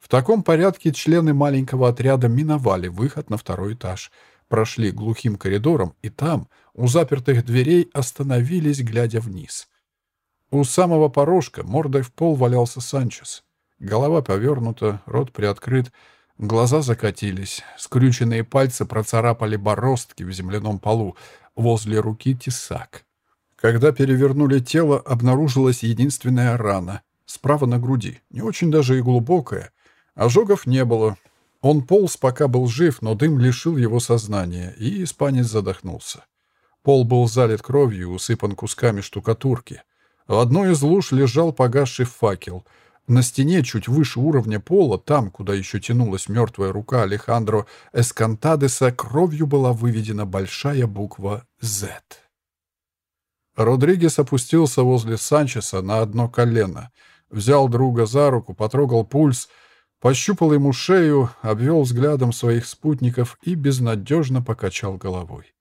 В таком порядке члены маленького отряда миновали выход на второй этаж, прошли глухим коридором и там, у запертых дверей, остановились, глядя вниз. У самого порожка мордой в пол валялся Санчес. Голова повернута, рот приоткрыт, глаза закатились, скрюченные пальцы процарапали бороздки в земляном полу, возле руки тесак. Когда перевернули тело, обнаружилась единственная рана, справа на груди, не очень даже и глубокая. Ожогов не было. Он полз, пока был жив, но дым лишил его сознания, и испанец задохнулся. Пол был залит кровью и усыпан кусками штукатурки. В одной из луж лежал погасший факел. На стене, чуть выше уровня пола, там, куда еще тянулась мертвая рука Алехандро Эскантадеса, кровью была выведена большая буква «З». Родригес опустился возле Санчеса на одно колено, взял друга за руку, потрогал пульс, пощупал ему шею, обвел взглядом своих спутников и безнадежно покачал головой.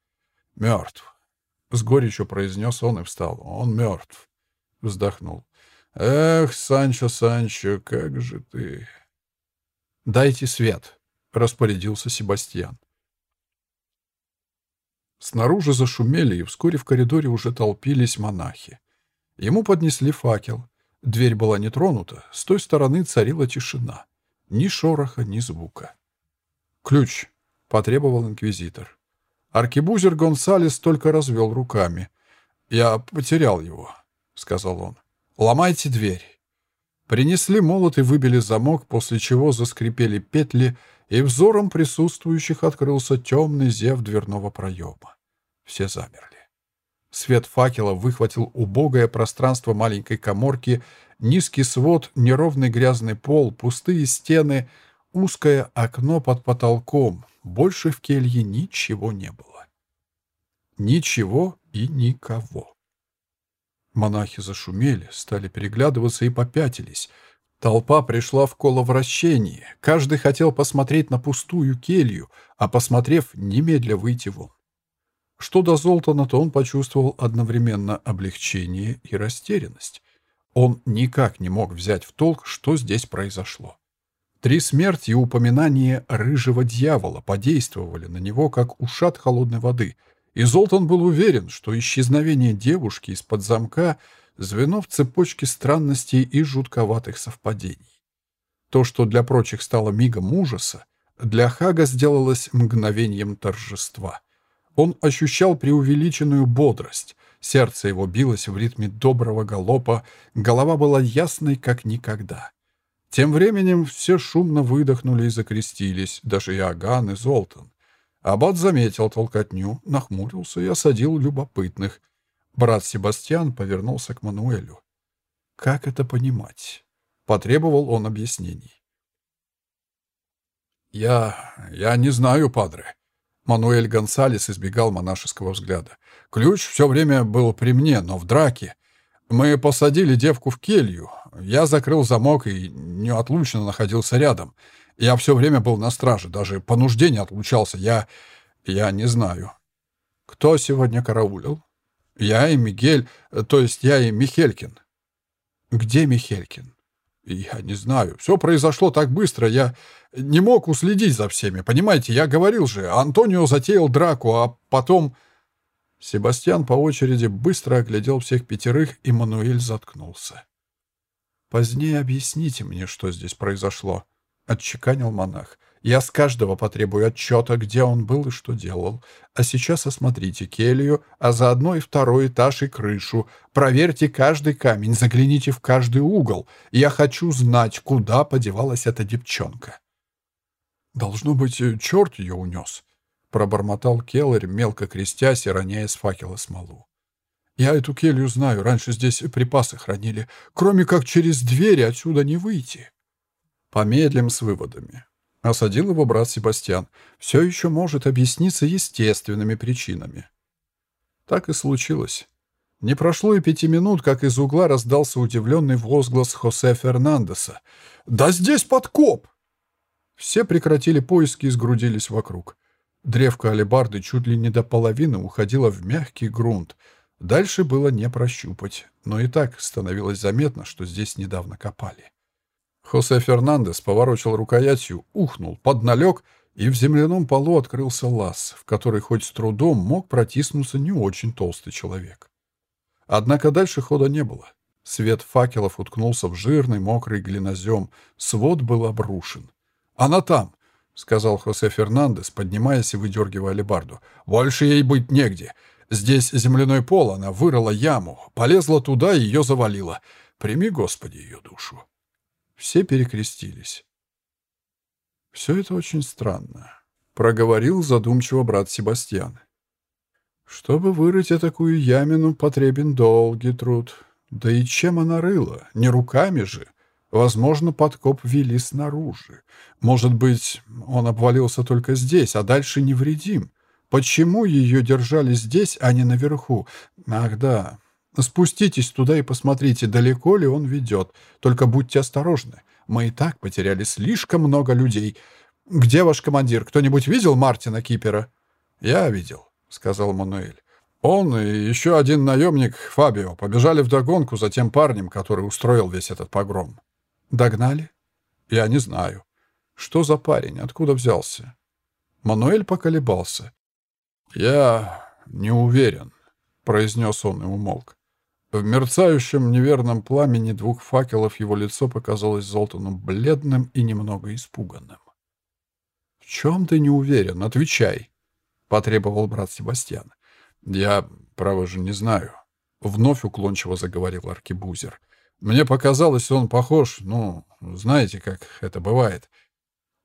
«Мертв», — с горечью произнес он и встал. «Он мертв», — вздохнул. «Эх, Санчо, Санчо, как же ты...» «Дайте свет», — распорядился Себастьян. Снаружи зашумели, и вскоре в коридоре уже толпились монахи. Ему поднесли факел. Дверь была не тронута, с той стороны царила тишина. Ни шороха, ни звука. «Ключ», — потребовал инквизитор. Аркебузер Гонсалес только развел руками. «Я потерял его», — сказал он. «Ломайте дверь». Принесли молот и выбили замок, после чего заскрипели петли, и взором присутствующих открылся темный зев дверного проема. Все замерли. Свет факела выхватил убогое пространство маленькой коморки, низкий свод, неровный грязный пол, пустые стены, узкое окно под потолком. Больше в келье ничего не было. Ничего и никого. Монахи зашумели, стали переглядываться и попятились. Толпа пришла в коловращение. Каждый хотел посмотреть на пустую келью, а, посмотрев, немедля выйти вон. Что до Золтана, то он почувствовал одновременно облегчение и растерянность. Он никак не мог взять в толк, что здесь произошло. Три смерти и упоминание рыжего дьявола подействовали на него, как ушат холодной воды — и Золтан был уверен, что исчезновение девушки из-под замка — звено в цепочке странностей и жутковатых совпадений. То, что для прочих стало мигом ужаса, для Хага сделалось мгновением торжества. Он ощущал преувеличенную бодрость, сердце его билось в ритме доброго галопа, голова была ясной, как никогда. Тем временем все шумно выдохнули и закрестились, даже Иоганн и Золтан. Аббат заметил толкотню, нахмурился и осадил любопытных. Брат Себастьян повернулся к Мануэлю. «Как это понимать?» — потребовал он объяснений. «Я... я не знаю, падре», Мануэль Гонсалес избегал монашеского взгляда. Ключ все время был при мне, но в драке. Мы посадили девку в келью. Я закрыл замок и неотлучно находился рядом. Я все время был на страже, даже по нужде не отлучался. Я... я не знаю. Кто сегодня караулил? Я и Мигель, то есть я и Михелькин. Где Михелькин? Я не знаю. Все произошло так быстро. Я не мог уследить за всеми. Понимаете, я говорил же, Антонио затеял драку, а потом... Себастьян по очереди быстро оглядел всех пятерых, и Мануэль заткнулся. «Позднее объясните мне, что здесь произошло», — отчеканил монах. Я с каждого потребую отчета, где он был и что делал. А сейчас осмотрите келью, а заодно и второй этаж и крышу. Проверьте каждый камень, загляните в каждый угол. Я хочу знать, куда подевалась эта девчонка. «Должно быть, э, черт ее унес», — пробормотал Келлер, мелко крестясь и роняя с факела смолу. «Я эту келью знаю, раньше здесь припасы хранили. Кроме как через двери отсюда не выйти». Помедлим с выводами. Осадил его брат Себастьян. Все еще может объясниться естественными причинами. Так и случилось. Не прошло и пяти минут, как из угла раздался удивленный возглас Хосе Фернандеса. «Да здесь подкоп!» Все прекратили поиски и сгрудились вокруг. Древко алебарды чуть ли не до половины уходило в мягкий грунт. Дальше было не прощупать, но и так становилось заметно, что здесь недавно копали. Хосе Фернандес поворочил рукоятью, ухнул, подналег, и в земляном полу открылся лаз, в который хоть с трудом мог протиснуться не очень толстый человек. Однако дальше хода не было. Свет факелов уткнулся в жирный мокрый глинозем, свод был обрушен. «Она там!» — сказал Хосе Фернандес, поднимаясь и выдергивая алебарду. «Больше ей быть негде. Здесь земляной пол, она вырыла яму, полезла туда и ее завалила. Прими, Господи, ее душу!» Все перекрестились. «Все это очень странно», — проговорил задумчиво брат Себастьян. «Чтобы вырыть такую ямину, потребен долгий труд. Да и чем она рыла? Не руками же. Возможно, подкоп вели снаружи. Может быть, он обвалился только здесь, а дальше невредим. Почему ее держали здесь, а не наверху? Ах да, Спуститесь туда и посмотрите, далеко ли он ведет. Только будьте осторожны. Мы и так потеряли слишком много людей. Где ваш командир? Кто-нибудь видел Мартина Кипера?» «Я видел», — сказал Мануэль. «Он и еще один наемник, Фабио, побежали вдогонку за тем парнем, который устроил весь этот погром». «Догнали?» «Я не знаю». «Что за парень? Откуда взялся?» Мануэль поколебался. «Я не уверен», — произнес он и умолк. В мерцающем неверном пламени двух факелов его лицо показалось Золтану бледным и немного испуганным. «В чем ты не уверен? Отвечай!» — потребовал брат Себастьян. «Я, право же, не знаю», — вновь уклончиво заговорил аркебузер. «Мне показалось, он похож, ну, знаете, как это бывает».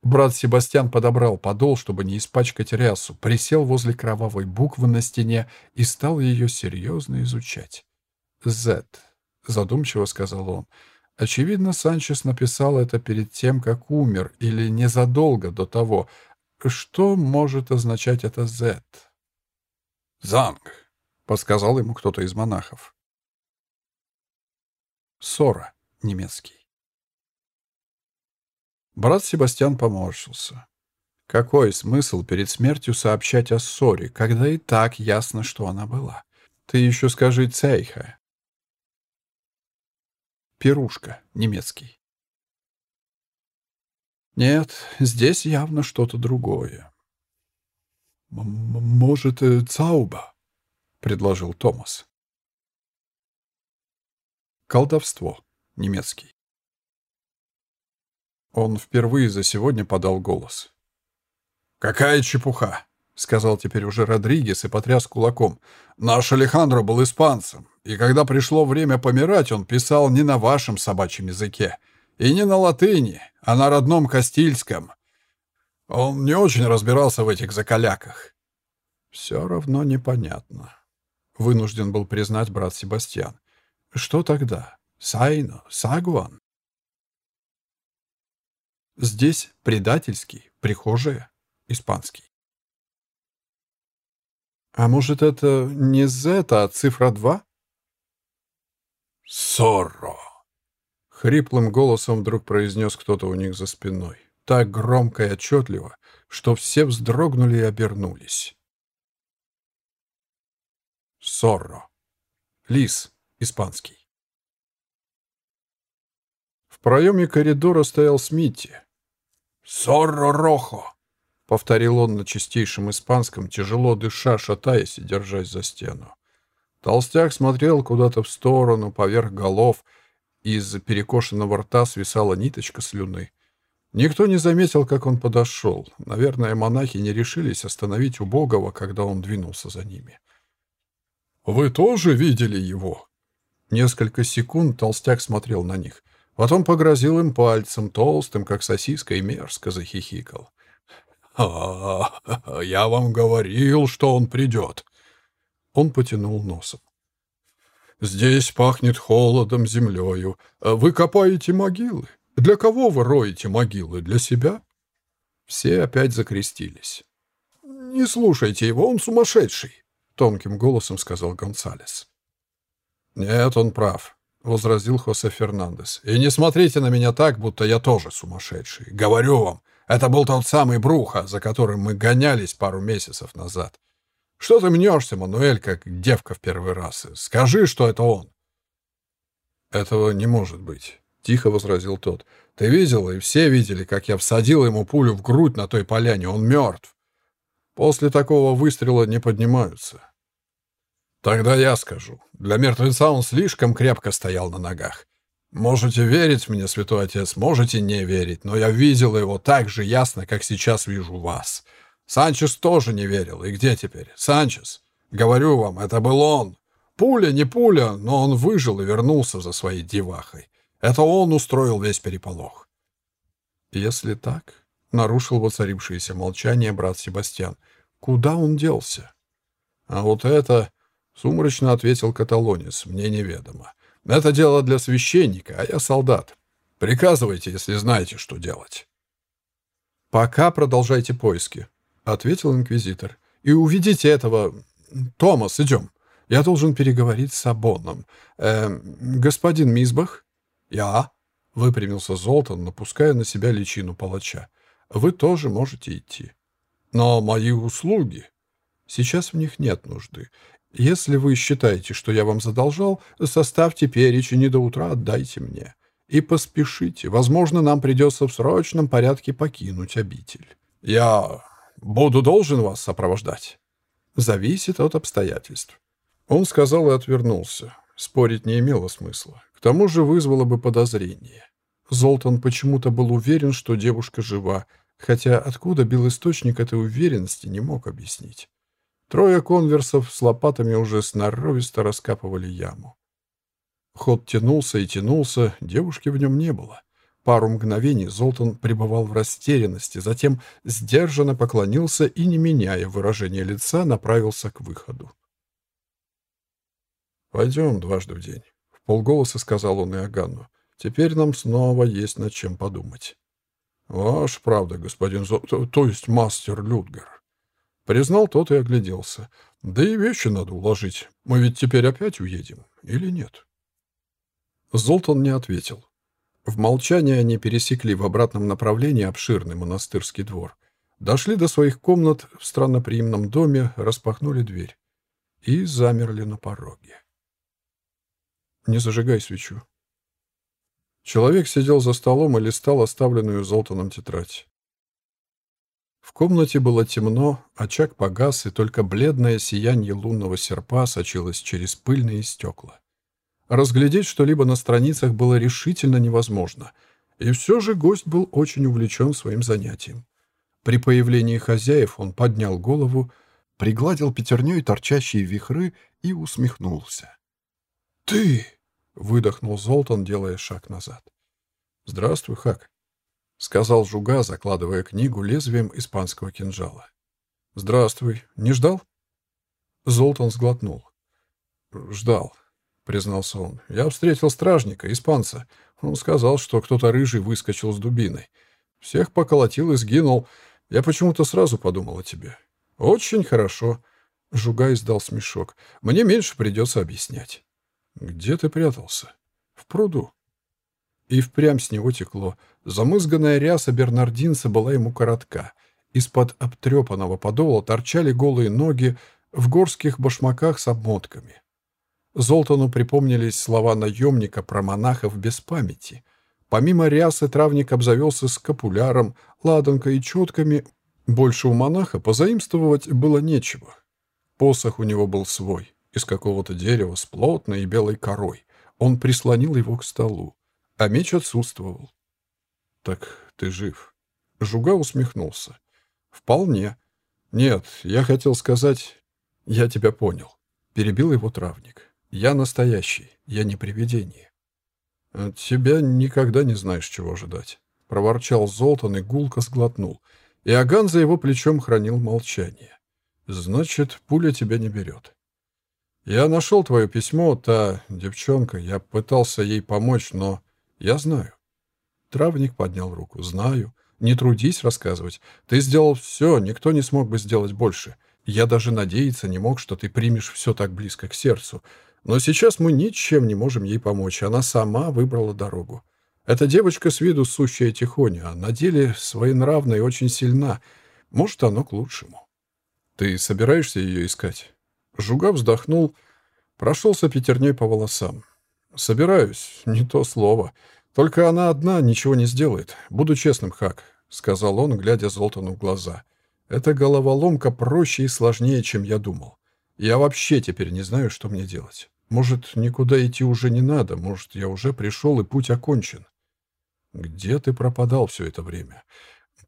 Брат Себастьян подобрал подол, чтобы не испачкать рясу, присел возле кровавой буквы на стене и стал ее серьезно изучать. Z», — задумчиво сказал он. Очевидно, Санчес написал это перед тем, как умер, или незадолго до того. Что может означать это Z? «Занг», — подсказал ему кто-то из монахов. «Ссора», немецкий. Брат Себастьян поморщился. Какой смысл перед смертью сообщать о ссоре, когда и так ясно, что она была? Ты еще скажи «цейха», Пирушка, немецкий. Нет, здесь явно что-то другое. «Может, э, Цауба?» — предложил Томас. Колдовство, немецкий. Он впервые за сегодня подал голос. «Какая чепуха!» — сказал теперь уже Родригес и потряс кулаком. «Наш Алехандро был испанцем. И когда пришло время помирать, он писал не на вашем собачьем языке, и не на латыни, а на родном Кастильском. Он не очень разбирался в этих закаляках. Все равно непонятно. Вынужден был признать брат Себастьян. Что тогда? Сайно? Сагуан? Здесь предательский, прихожая, испанский. А может, это не Z, а цифра 2? «Сорро!» — хриплым голосом вдруг произнес кто-то у них за спиной. Так громко и отчетливо, что все вздрогнули и обернулись. Сорро. Лис. Испанский. В проеме коридора стоял Смитти. «Сорро Рохо!» — повторил он на чистейшем испанском, тяжело дыша, шатаясь и держась за стену. Толстяк смотрел куда-то в сторону, поверх голов. Из перекошенного рта свисала ниточка слюны. Никто не заметил, как он подошел. Наверное, монахи не решились остановить убогого, когда он двинулся за ними. «Вы тоже видели его?» Несколько секунд толстяк смотрел на них. Потом погрозил им пальцем, толстым, как сосиска, и мерзко захихикал. «А, я вам говорил, что он придет!» Он потянул носом. «Здесь пахнет холодом, землею. Вы копаете могилы? Для кого вы роете могилы? Для себя?» Все опять закрестились. «Не слушайте его, он сумасшедший!» — тонким голосом сказал Гонсалес. «Нет, он прав», — возразил Хосе Фернандес. «И не смотрите на меня так, будто я тоже сумасшедший. Говорю вам, это был тот самый Бруха, за которым мы гонялись пару месяцев назад. Что ты мнешься, Мануэль, как девка в первый раз? Скажи, что это он. Этого не может быть, тихо возразил тот. Ты видел, и все видели, как я всадил ему пулю в грудь на той поляне. Он мертв. После такого выстрела не поднимаются. Тогда я скажу. Для мертвеца он слишком крепко стоял на ногах. Можете верить мне, святой отец, можете не верить, но я видел его так же ясно, как сейчас вижу вас. Санчес тоже не верил. И где теперь? Санчес. Говорю вам, это был он. Пуля не пуля, но он выжил и вернулся за своей девахой. Это он устроил весь переполох. Если так, нарушил воцарившееся молчание брат Себастьян, куда он делся? А вот это, сумрачно ответил каталонец, мне неведомо. Это дело для священника, а я солдат. Приказывайте, если знаете, что делать. Пока продолжайте поиски, ответил инквизитор. «И уведите этого... Томас, идем. Я должен переговорить с Сабоном. Э, господин Мизбах?» «Я?» — выпрямился Золтан, напуская на себя личину палача. «Вы тоже можете идти». «Но мои услуги...» «Сейчас в них нет нужды. Если вы считаете, что я вам задолжал, составьте перечень и до утра отдайте мне. И поспешите. Возможно, нам придется в срочном порядке покинуть обитель». «Я Буду должен вас сопровождать. Зависит от обстоятельств. Он сказал и отвернулся. Спорить не имело смысла. К тому же вызвало бы подозрение. Золтан почему-то был уверен, что девушка жива, хотя откуда бил источник этой уверенности, не мог объяснить. Трое конверсов с лопатами уже сноровисто раскапывали яму. Ход тянулся и тянулся, девушки в нем не было. Пару мгновений Золтан пребывал в растерянности, затем сдержанно поклонился и, не меняя выражения лица, направился к выходу. «Пойдем дважды в день», — в полголоса сказал он Иоганну. «Теперь нам снова есть над чем подумать». «Ваш правда, господин Зо... то есть мастер Людгар». Признал тот и огляделся. «Да и вещи надо уложить. Мы ведь теперь опять уедем, или нет?» Золтан не ответил. В молчании они пересекли в обратном направлении обширный монастырский двор. Дошли до своих комнат в странноприимном доме, распахнули дверь. И замерли на пороге. «Не зажигай свечу». Человек сидел за столом и листал оставленную Золтаном тетрадь. В комнате было темно, очаг погас, и только бледное сияние лунного серпа сочилось через пыльные стекла. Разглядеть что-либо на страницах было решительно невозможно. И все же гость был очень увлечен своим занятием. При появлении хозяев он поднял голову, пригладил пятерней торчащие вихры и усмехнулся. «Ты!» — выдохнул Золтан, делая шаг назад. «Здравствуй, Хак», — сказал Жуга, закладывая книгу лезвием испанского кинжала. «Здравствуй. Не ждал?» Золтан сглотнул. «Ждал признался он. «Я встретил стражника, испанца. Он сказал, что кто-то рыжий выскочил с дубиной. Всех поколотил и сгинул. Я почему-то сразу подумал о тебе. Очень хорошо. Жуга издал смешок. «Мне меньше придется объяснять». «Где ты прятался?» «В пруду». И впрямь с него текло. Замызганная ряса бернардинца была ему коротка. Из-под обтрепанного подола торчали голые ноги в горских башмаках с обмотками. Золтану припомнились слова наемника про монахов без памяти. Помимо рясы травник обзавелся скапуляром, ладанкой и четками. Больше у монаха позаимствовать было нечего. Посох у него был свой, из какого-то дерева с плотной и белой корой. Он прислонил его к столу, а меч отсутствовал. «Так ты жив?» Жуга усмехнулся. «Вполне. Нет, я хотел сказать... Я тебя понял». Перебил его травник. «Я настоящий, я не привидение». «От тебя никогда не знаешь, чего ожидать», — проворчал Золтан и гулко сглотнул. Иоганн за его плечом хранил молчание. Значит, пуля тебя не берет. Я нашел твое письмо, та девчонка, я пытался ей помочь, но я знаю. Травник поднял руку. Знаю. Не трудись рассказывать. Ты сделал все, никто не смог бы сделать больше. Я даже надеяться не мог, что ты примешь все так близко к сердцу. Но сейчас мы ничем не можем ей помочь. Она сама выбрала дорогу. Эта девочка с виду сущая тихоня, а на деле своенравна и очень сильна. Может, оно к лучшему. «Ты собираешься ее искать?» Жуга вздохнул, прошелся пятерней по волосам. «Собираюсь, не то слово. Только она одна ничего не сделает. Буду честным, Хак», — сказал он, глядя Золтану в глаза. «Эта головоломка проще и сложнее, чем я думал. Я вообще теперь не знаю, что мне делать. Может, никуда идти уже не надо, может, я уже пришел и путь окончен». «Где ты пропадал все это время?»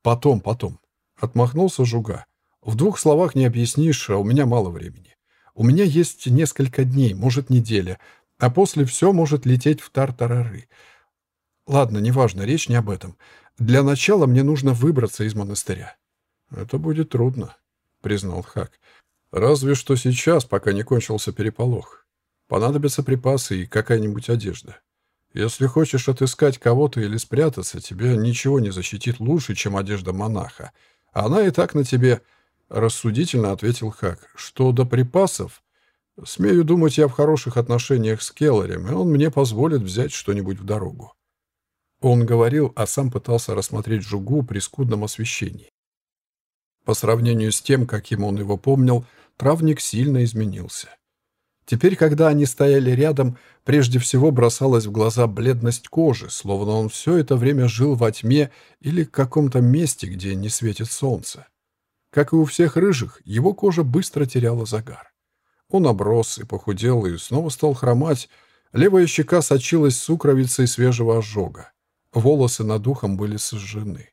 «Потом, потом», — отмахнулся Жуга. В двух словах не объяснишь, а у меня мало времени. У меня есть несколько дней, может, неделя, а после все может лететь в тартарары. Ладно, неважно, речь не об этом. Для начала мне нужно выбраться из монастыря. Это будет трудно, признал Хак. Разве что сейчас, пока не кончился переполох. Понадобятся припасы и какая-нибудь одежда. Если хочешь отыскать кого-то или спрятаться, тебе ничего не защитит лучше, чем одежда монаха. Она и так на тебе Рассудительно ответил Хак. Что до припасов, смею думать, я в хороших отношениях с Келлерем, и он мне позволит взять что-нибудь в дорогу. Он говорил, а сам пытался рассмотреть Жугу при скудном освещении. По сравнению с тем, каким он его помнил, травник сильно изменился. Теперь, когда они стояли рядом, прежде всего бросалась в глаза бледность кожи, словно он все это время жил во тьме или в каком-то месте, где не светит солнце. Как и у всех рыжих, его кожа быстро теряла загар. Он оброс и похудел, и снова стал хромать. Левая щека сочилась сукровицей свежего ожога. Волосы над ухом были сожжены.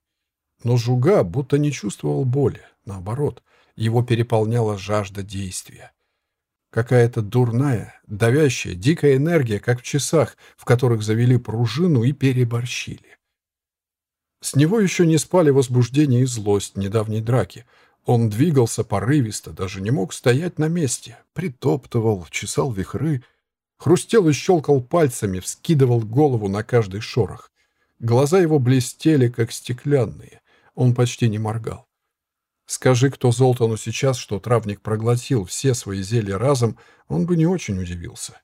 Но Жуга будто не чувствовал боли. Наоборот, его переполняла жажда действия. Какая-то дурная, давящая, дикая энергия, как в часах, в которых завели пружину и переборщили. С него еще не спали возбуждение и злость недавней драки — он двигался порывисто, даже не мог стоять на месте. Притоптывал, чесал вихры, хрустел и щелкал пальцами, вскидывал голову на каждый шорох. Глаза его блестели, как стеклянные. Он почти не моргал. Скажи кто Золтану сейчас, что травник проглотил все свои зелья разом, он бы не очень удивился.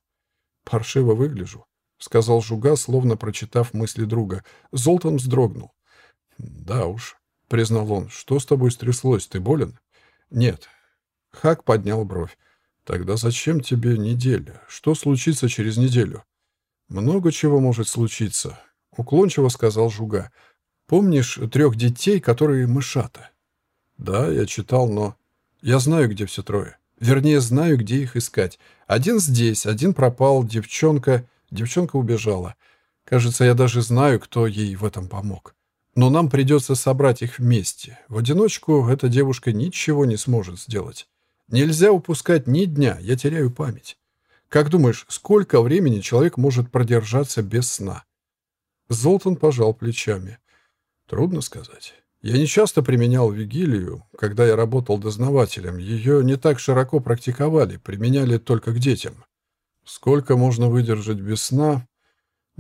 «Паршиво выгляжу», — сказал Жуга, словно прочитав мысли друга. Золтан вздрогнул. «Да уж, признал он. «Что с тобой стряслось? Ты болен?» «Нет». Хак поднял бровь. «Тогда зачем тебе неделя? Что случится через неделю?» «Много чего может случиться», — уклончиво сказал Жуга. «Помнишь трех детей, которые мышата?» «Да, я читал, но...» «Я знаю, где все трое. Вернее, знаю, где их искать. Один здесь, один пропал, девчонка... Девчонка убежала. Кажется, я даже знаю, кто ей в этом помог. Но нам придется собрать их вместе. В одиночку эта девушка ничего не сможет сделать. Нельзя упускать ни дня, я теряю память. Как думаешь, сколько времени человек может продержаться без сна? Золтан пожал плечами. Трудно сказать. Я не часто применял вигилию, когда я работал дознавателем. Ее не так широко практиковали, применяли только к детям. Сколько можно выдержать без сна,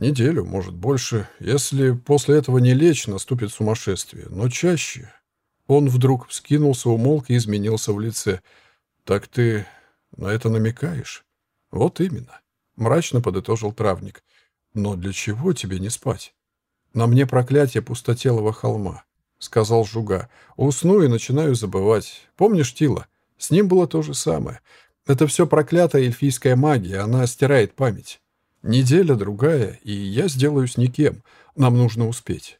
Неделю, может, больше. Если после этого не лечь, наступит сумасшествие. Но чаще... Он вдруг вскинулся, умолк и изменился в лице. Так ты на это намекаешь? Вот именно. Мрачно подытожил травник. Но для чего тебе не спать? На мне проклятие пустотелого холма, сказал Жуга. Усну и начинаю забывать. Помнишь Тила? С ним было то же самое. Это все проклятая эльфийская магия, она стирает память. Неделя другая, и я сделаюсь никем. Нам нужно успеть.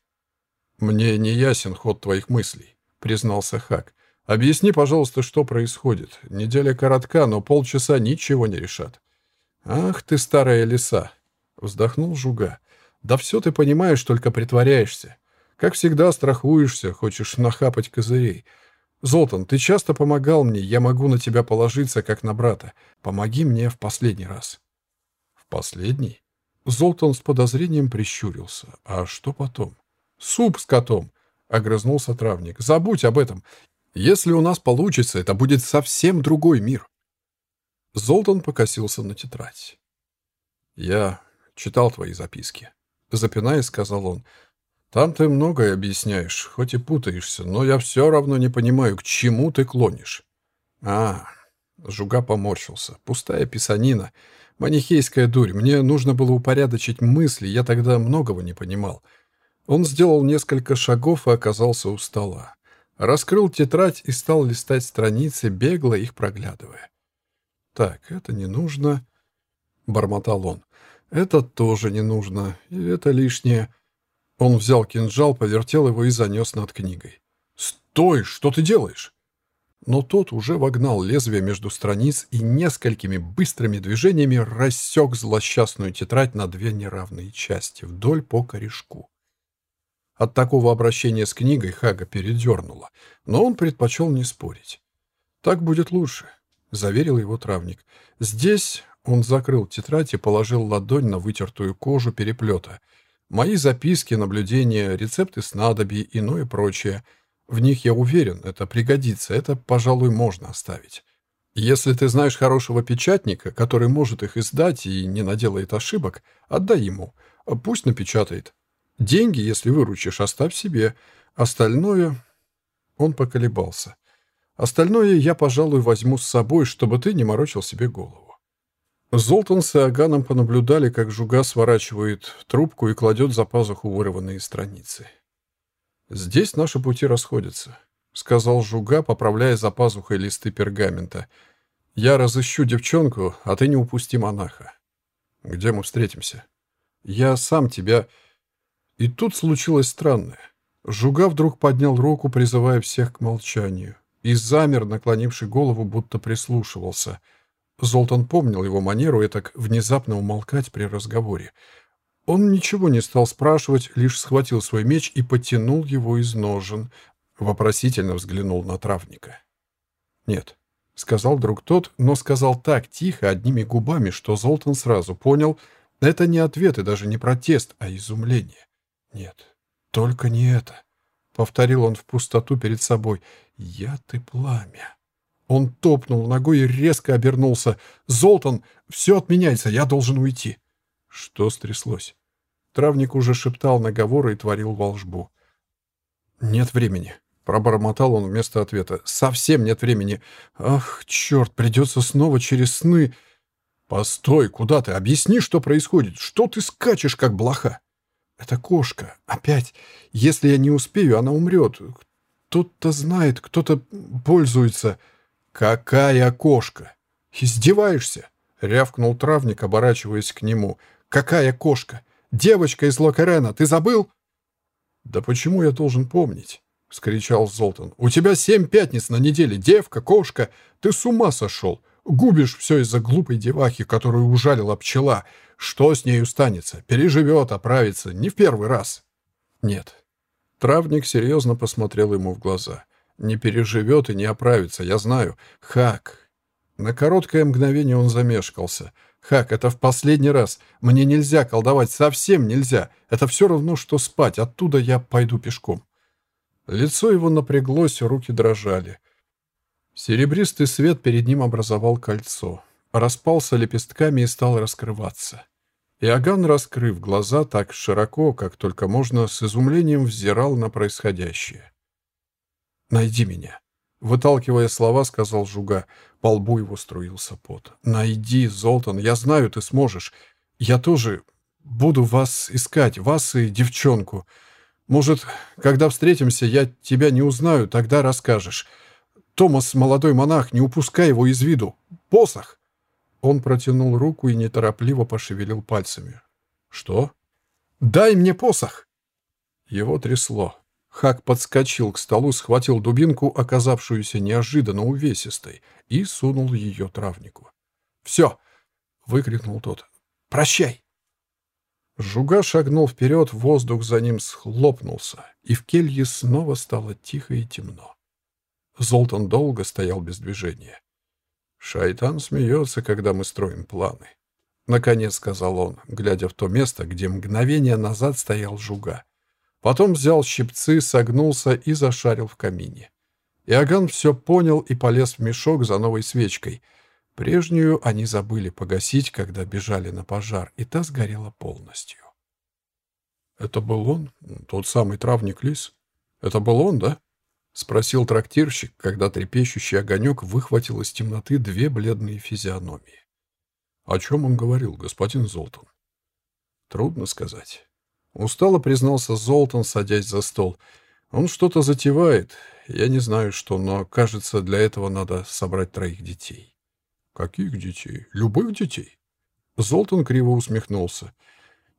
Мне не ясен ход твоих мыслей, признался Хак. Объясни, пожалуйста, что происходит. Неделя коротка, но полчаса ничего не решат. Ах ты, старая лиса, вздохнул Жуга. Да все ты понимаешь, только притворяешься. Как всегда, страхуешься, хочешь нахапать козырей. Золтан, ты часто помогал мне, я могу на тебя положиться, как на брата. Помоги мне в последний раз. Последний? Золтан с подозрением прищурился. А что потом? Суп с котом, огрызнулся травник. Забудь об этом. Если у нас получится, это будет совсем другой мир. Золтан покосился на тетрадь. Я читал твои записки. Запинаясь, сказал он. Там ты многое объясняешь, хоть и путаешься, но я все равно не понимаю, к чему ты клонишь. А, Жуга поморщился. Пустая писанина. Манихейская дурь. Мне нужно было упорядочить мысли, я тогда многого не понимал. Он сделал несколько шагов и оказался у стола. Раскрыл тетрадь и стал листать страницы, бегло их проглядывая. «Так, это не нужно», — бормотал он. «Это тоже не нужно, и это лишнее». Он взял кинжал, повертел его и занес над книгой. «Стой! Что ты делаешь?» Но тот уже вогнал лезвие между страниц и несколькими быстрыми движениями рассек злосчастную тетрадь на две неравные части, вдоль по корешку. От такого обращения с книгой Хага передернуло, но он предпочел не спорить. «Так будет лучше», — заверил его травник. «Здесь...» — он закрыл тетрадь и положил ладонь на вытертую кожу переплета — Мои записки, наблюдения, рецепты снадобий, иное прочее. В них я уверен, это пригодится, это, пожалуй, можно оставить. Если ты знаешь хорошего печатника, который может их издать и не наделает ошибок, отдай ему. Пусть напечатает. Деньги, если выручишь, оставь себе. Остальное... Он поколебался. Остальное я, пожалуй, возьму с собой, чтобы ты не морочил себе голову. Золтан с Иоганном понаблюдали, как Жуга сворачивает трубку и кладет за пазуху вырванные страницы. «Здесь наши пути расходятся», — сказал Жуга, поправляя за пазухой листы пергамента. «Я разыщу девчонку, а ты не упусти монаха. Где мы встретимся? Я сам тебя...» И тут случилось странное. Жуга вдруг поднял руку, призывая всех к молчанию, и замер, наклонивший голову, будто прислушивался — Золтан помнил его манеру и так внезапно умолкать при разговоре. Он ничего не стал спрашивать, лишь схватил свой меч и потянул его из ножен. Вопросительно взглянул на травника. «Нет», — сказал друг тот, но сказал так тихо, одними губами, что Золтан сразу понял, это не ответ и даже не протест, а изумление. «Нет, только не это», — повторил он в пустоту перед собой. «Я ты пламя». Он топнул ногой и резко обернулся. «Золтан, все отменяется, я должен уйти». Что стряслось? Травник уже шептал наговоры и творил волшбу. «Нет времени», — пробормотал он вместо ответа. «Совсем нет времени. Ах, черт, придется снова через сны...» «Постой, куда ты? Объясни, что происходит. Что ты скачешь, как блоха?» «Это кошка. Опять. Если я не успею, она умрет. Кто-то знает, кто-то пользуется...» «Какая кошка? Издеваешься?» — рявкнул травник, оборачиваясь к нему. «Какая кошка? Девочка из Локерена, ты забыл?» «Да почему я должен помнить?» — вскричал Золтан. «У тебя семь пятниц на неделе, девка, кошка. Ты с ума сошел. Губишь все из-за глупой девахи, которую ужалила пчела. Что с нею станется? Переживет, оправится. Не в первый раз». «Нет». Травник серьезно посмотрел ему в глаза. Не переживет и не оправится, я знаю. Хак. На короткое мгновение он замешкался. Хак, это в последний раз. Мне нельзя колдовать, совсем нельзя. Это все равно, что спать. Оттуда я пойду пешком. Лицо его напряглось, руки дрожали. Серебристый свет перед ним образовал кольцо. Распался лепестками и стал раскрываться. Иоганн, раскрыв глаза так широко, как только можно, с изумлением взирал на происходящее. «Найди меня», — Выталкивая слова, сказал Жуга. По лбу его струился пот. «Найди, Золтан, я знаю, ты сможешь. Я тоже буду вас искать, вас и девчонку. Может, когда встретимся, я тебя не узнаю, тогда расскажешь. Томас, молодой монах, не упускай его из виду. Посох!» Он протянул руку и неторопливо пошевелил пальцами. «Что?» «Дай мне посох!» Его трясло. Хак подскочил к столу, схватил дубинку, оказавшуюся неожиданно увесистой, и сунул ее травнику. «Все!» — выкрикнул тот. «Прощай!» Жуга шагнул вперед, воздух за ним схлопнулся, и в келье снова стало тихо и темно. Золтан долго стоял без движения. «Шайтан смеется, когда мы строим планы», — наконец сказал он, глядя в то место, где мгновение назад стоял Жуга. Потом взял щипцы, согнулся и зашарил в камине. Иоганн все понял и полез в мешок за новой свечкой. Прежнюю они забыли погасить, когда бежали на пожар, и та сгорела полностью. «Это был он? Тот самый травник лис? Это был он, да?» — спросил трактирщик, когда трепещущий огонек выхватил из темноты две бледные физиономии. «О чем он говорил, господин Золтан?» «Трудно сказать. Устало признался Золтан, садясь за стол. Он что-то затевает. Я не знаю что, но, кажется, для этого надо собрать троих детей. Каких детей? Любых детей? Золтан криво усмехнулся.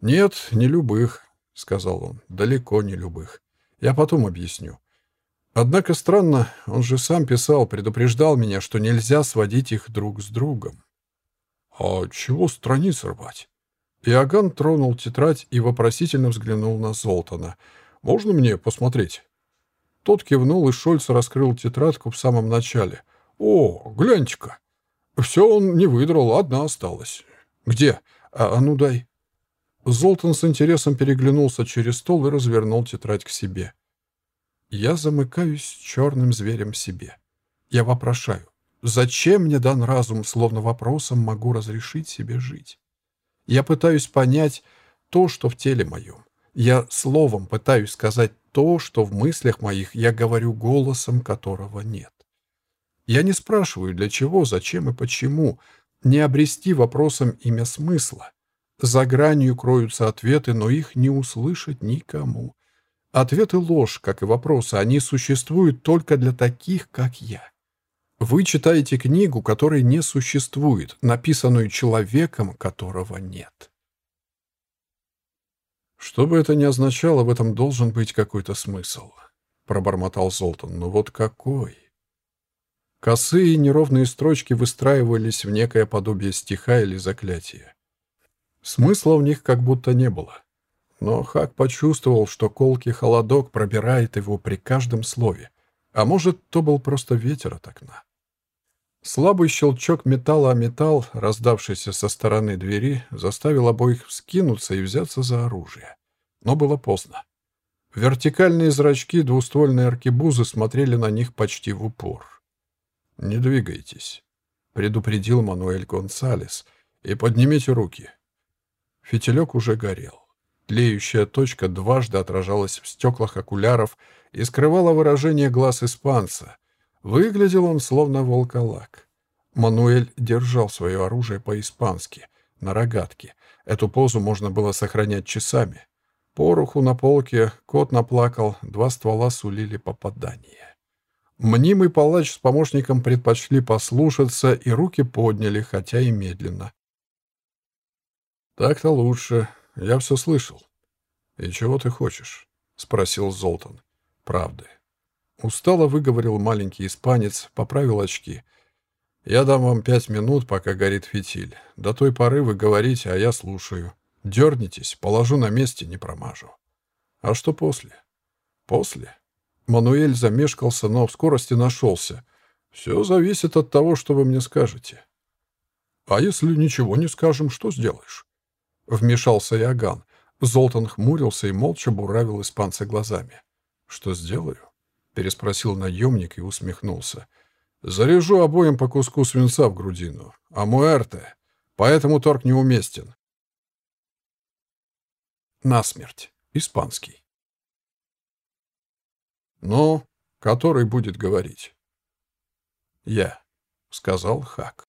Нет, не любых, сказал он. Далеко не любых. Я потом объясню. Однако странно, он же сам писал, предупреждал меня, что нельзя сводить их друг с другом. А чего страниц рвать? Иоганн тронул тетрадь и вопросительно взглянул на Золтана. «Можно мне посмотреть?» Тот кивнул, и Шольц раскрыл тетрадку в самом начале. «О, гляньте-ка! Все он не выдрал, одна осталась. Где? А, а ну дай!» Золтан с интересом переглянулся через стол и развернул тетрадь к себе. «Я замыкаюсь черным зверем себе. Я вопрошаю, зачем мне дан разум, словно вопросом могу разрешить себе жить? Я пытаюсь понять то, что в теле моем. Я словом пытаюсь сказать то, что в мыслях моих я говорю голосом, которого нет. Я не спрашиваю, для чего, зачем и почему, не обрести вопросом имя смысла. За гранью кроются ответы, но их не услышать никому. Ответы — ложь, как и вопросы, они существуют только для таких, как я. Вы читаете книгу, которой не существует, написанную человеком, которого нет. Что бы это ни означало, в этом должен быть какой-то смысл, пробормотал Золтан. Но вот какой? Косые неровные строчки выстраивались в некое подобие стиха или заклятия. Смысла в них как будто не было. Но Хак почувствовал, что колкий холодок пробирает его при каждом слове. А может, то был просто ветер от окна. Слабый щелчок металла о металл, раздавшийся со стороны двери, заставил обоих вскинуться и взяться за оружие. Но было поздно. Вертикальные зрачки двуствольной аркебузы смотрели на них почти в упор. «Не двигайтесь», — предупредил Мануэль Гонсалес, — «и поднимите руки». Фитилек уже горел. Тлеющая точка дважды отражалась в стеклах окуляров и скрывала выражение глаз испанца — Выглядел он словно волколак. Мануэль держал свое оружие по-испански, на рогатке. Эту позу можно было сохранять часами. Пороху на полке, кот наплакал, два ствола сулили попадание. Мнимый палач с помощником предпочли послушаться и руки подняли, хотя и медленно. «Так-то лучше. Я все слышал». «И чего ты хочешь?» — спросил Золтан. «Правды». Устало выговорил маленький испанец, поправил очки. «Я дам вам пять минут, пока горит фитиль. До той поры вы говорите, а я слушаю. Дернитесь, положу на месте, не промажу». «А что после?» «После?» Мануэль замешкался, но в скорости нашелся. «Все зависит от того, что вы мне скажете». «А если ничего не скажем, что сделаешь?» Вмешался Иоганн. Золтан хмурился и молча буравил испанца глазами. «Что сделаю?» — переспросил наемник и усмехнулся. «Заряжу обоим по куску свинца в грудину. А муэрте. Поэтому торг неуместен». Насмерть. Испанский. «Ну, который будет говорить?» «Я», — сказал Хак.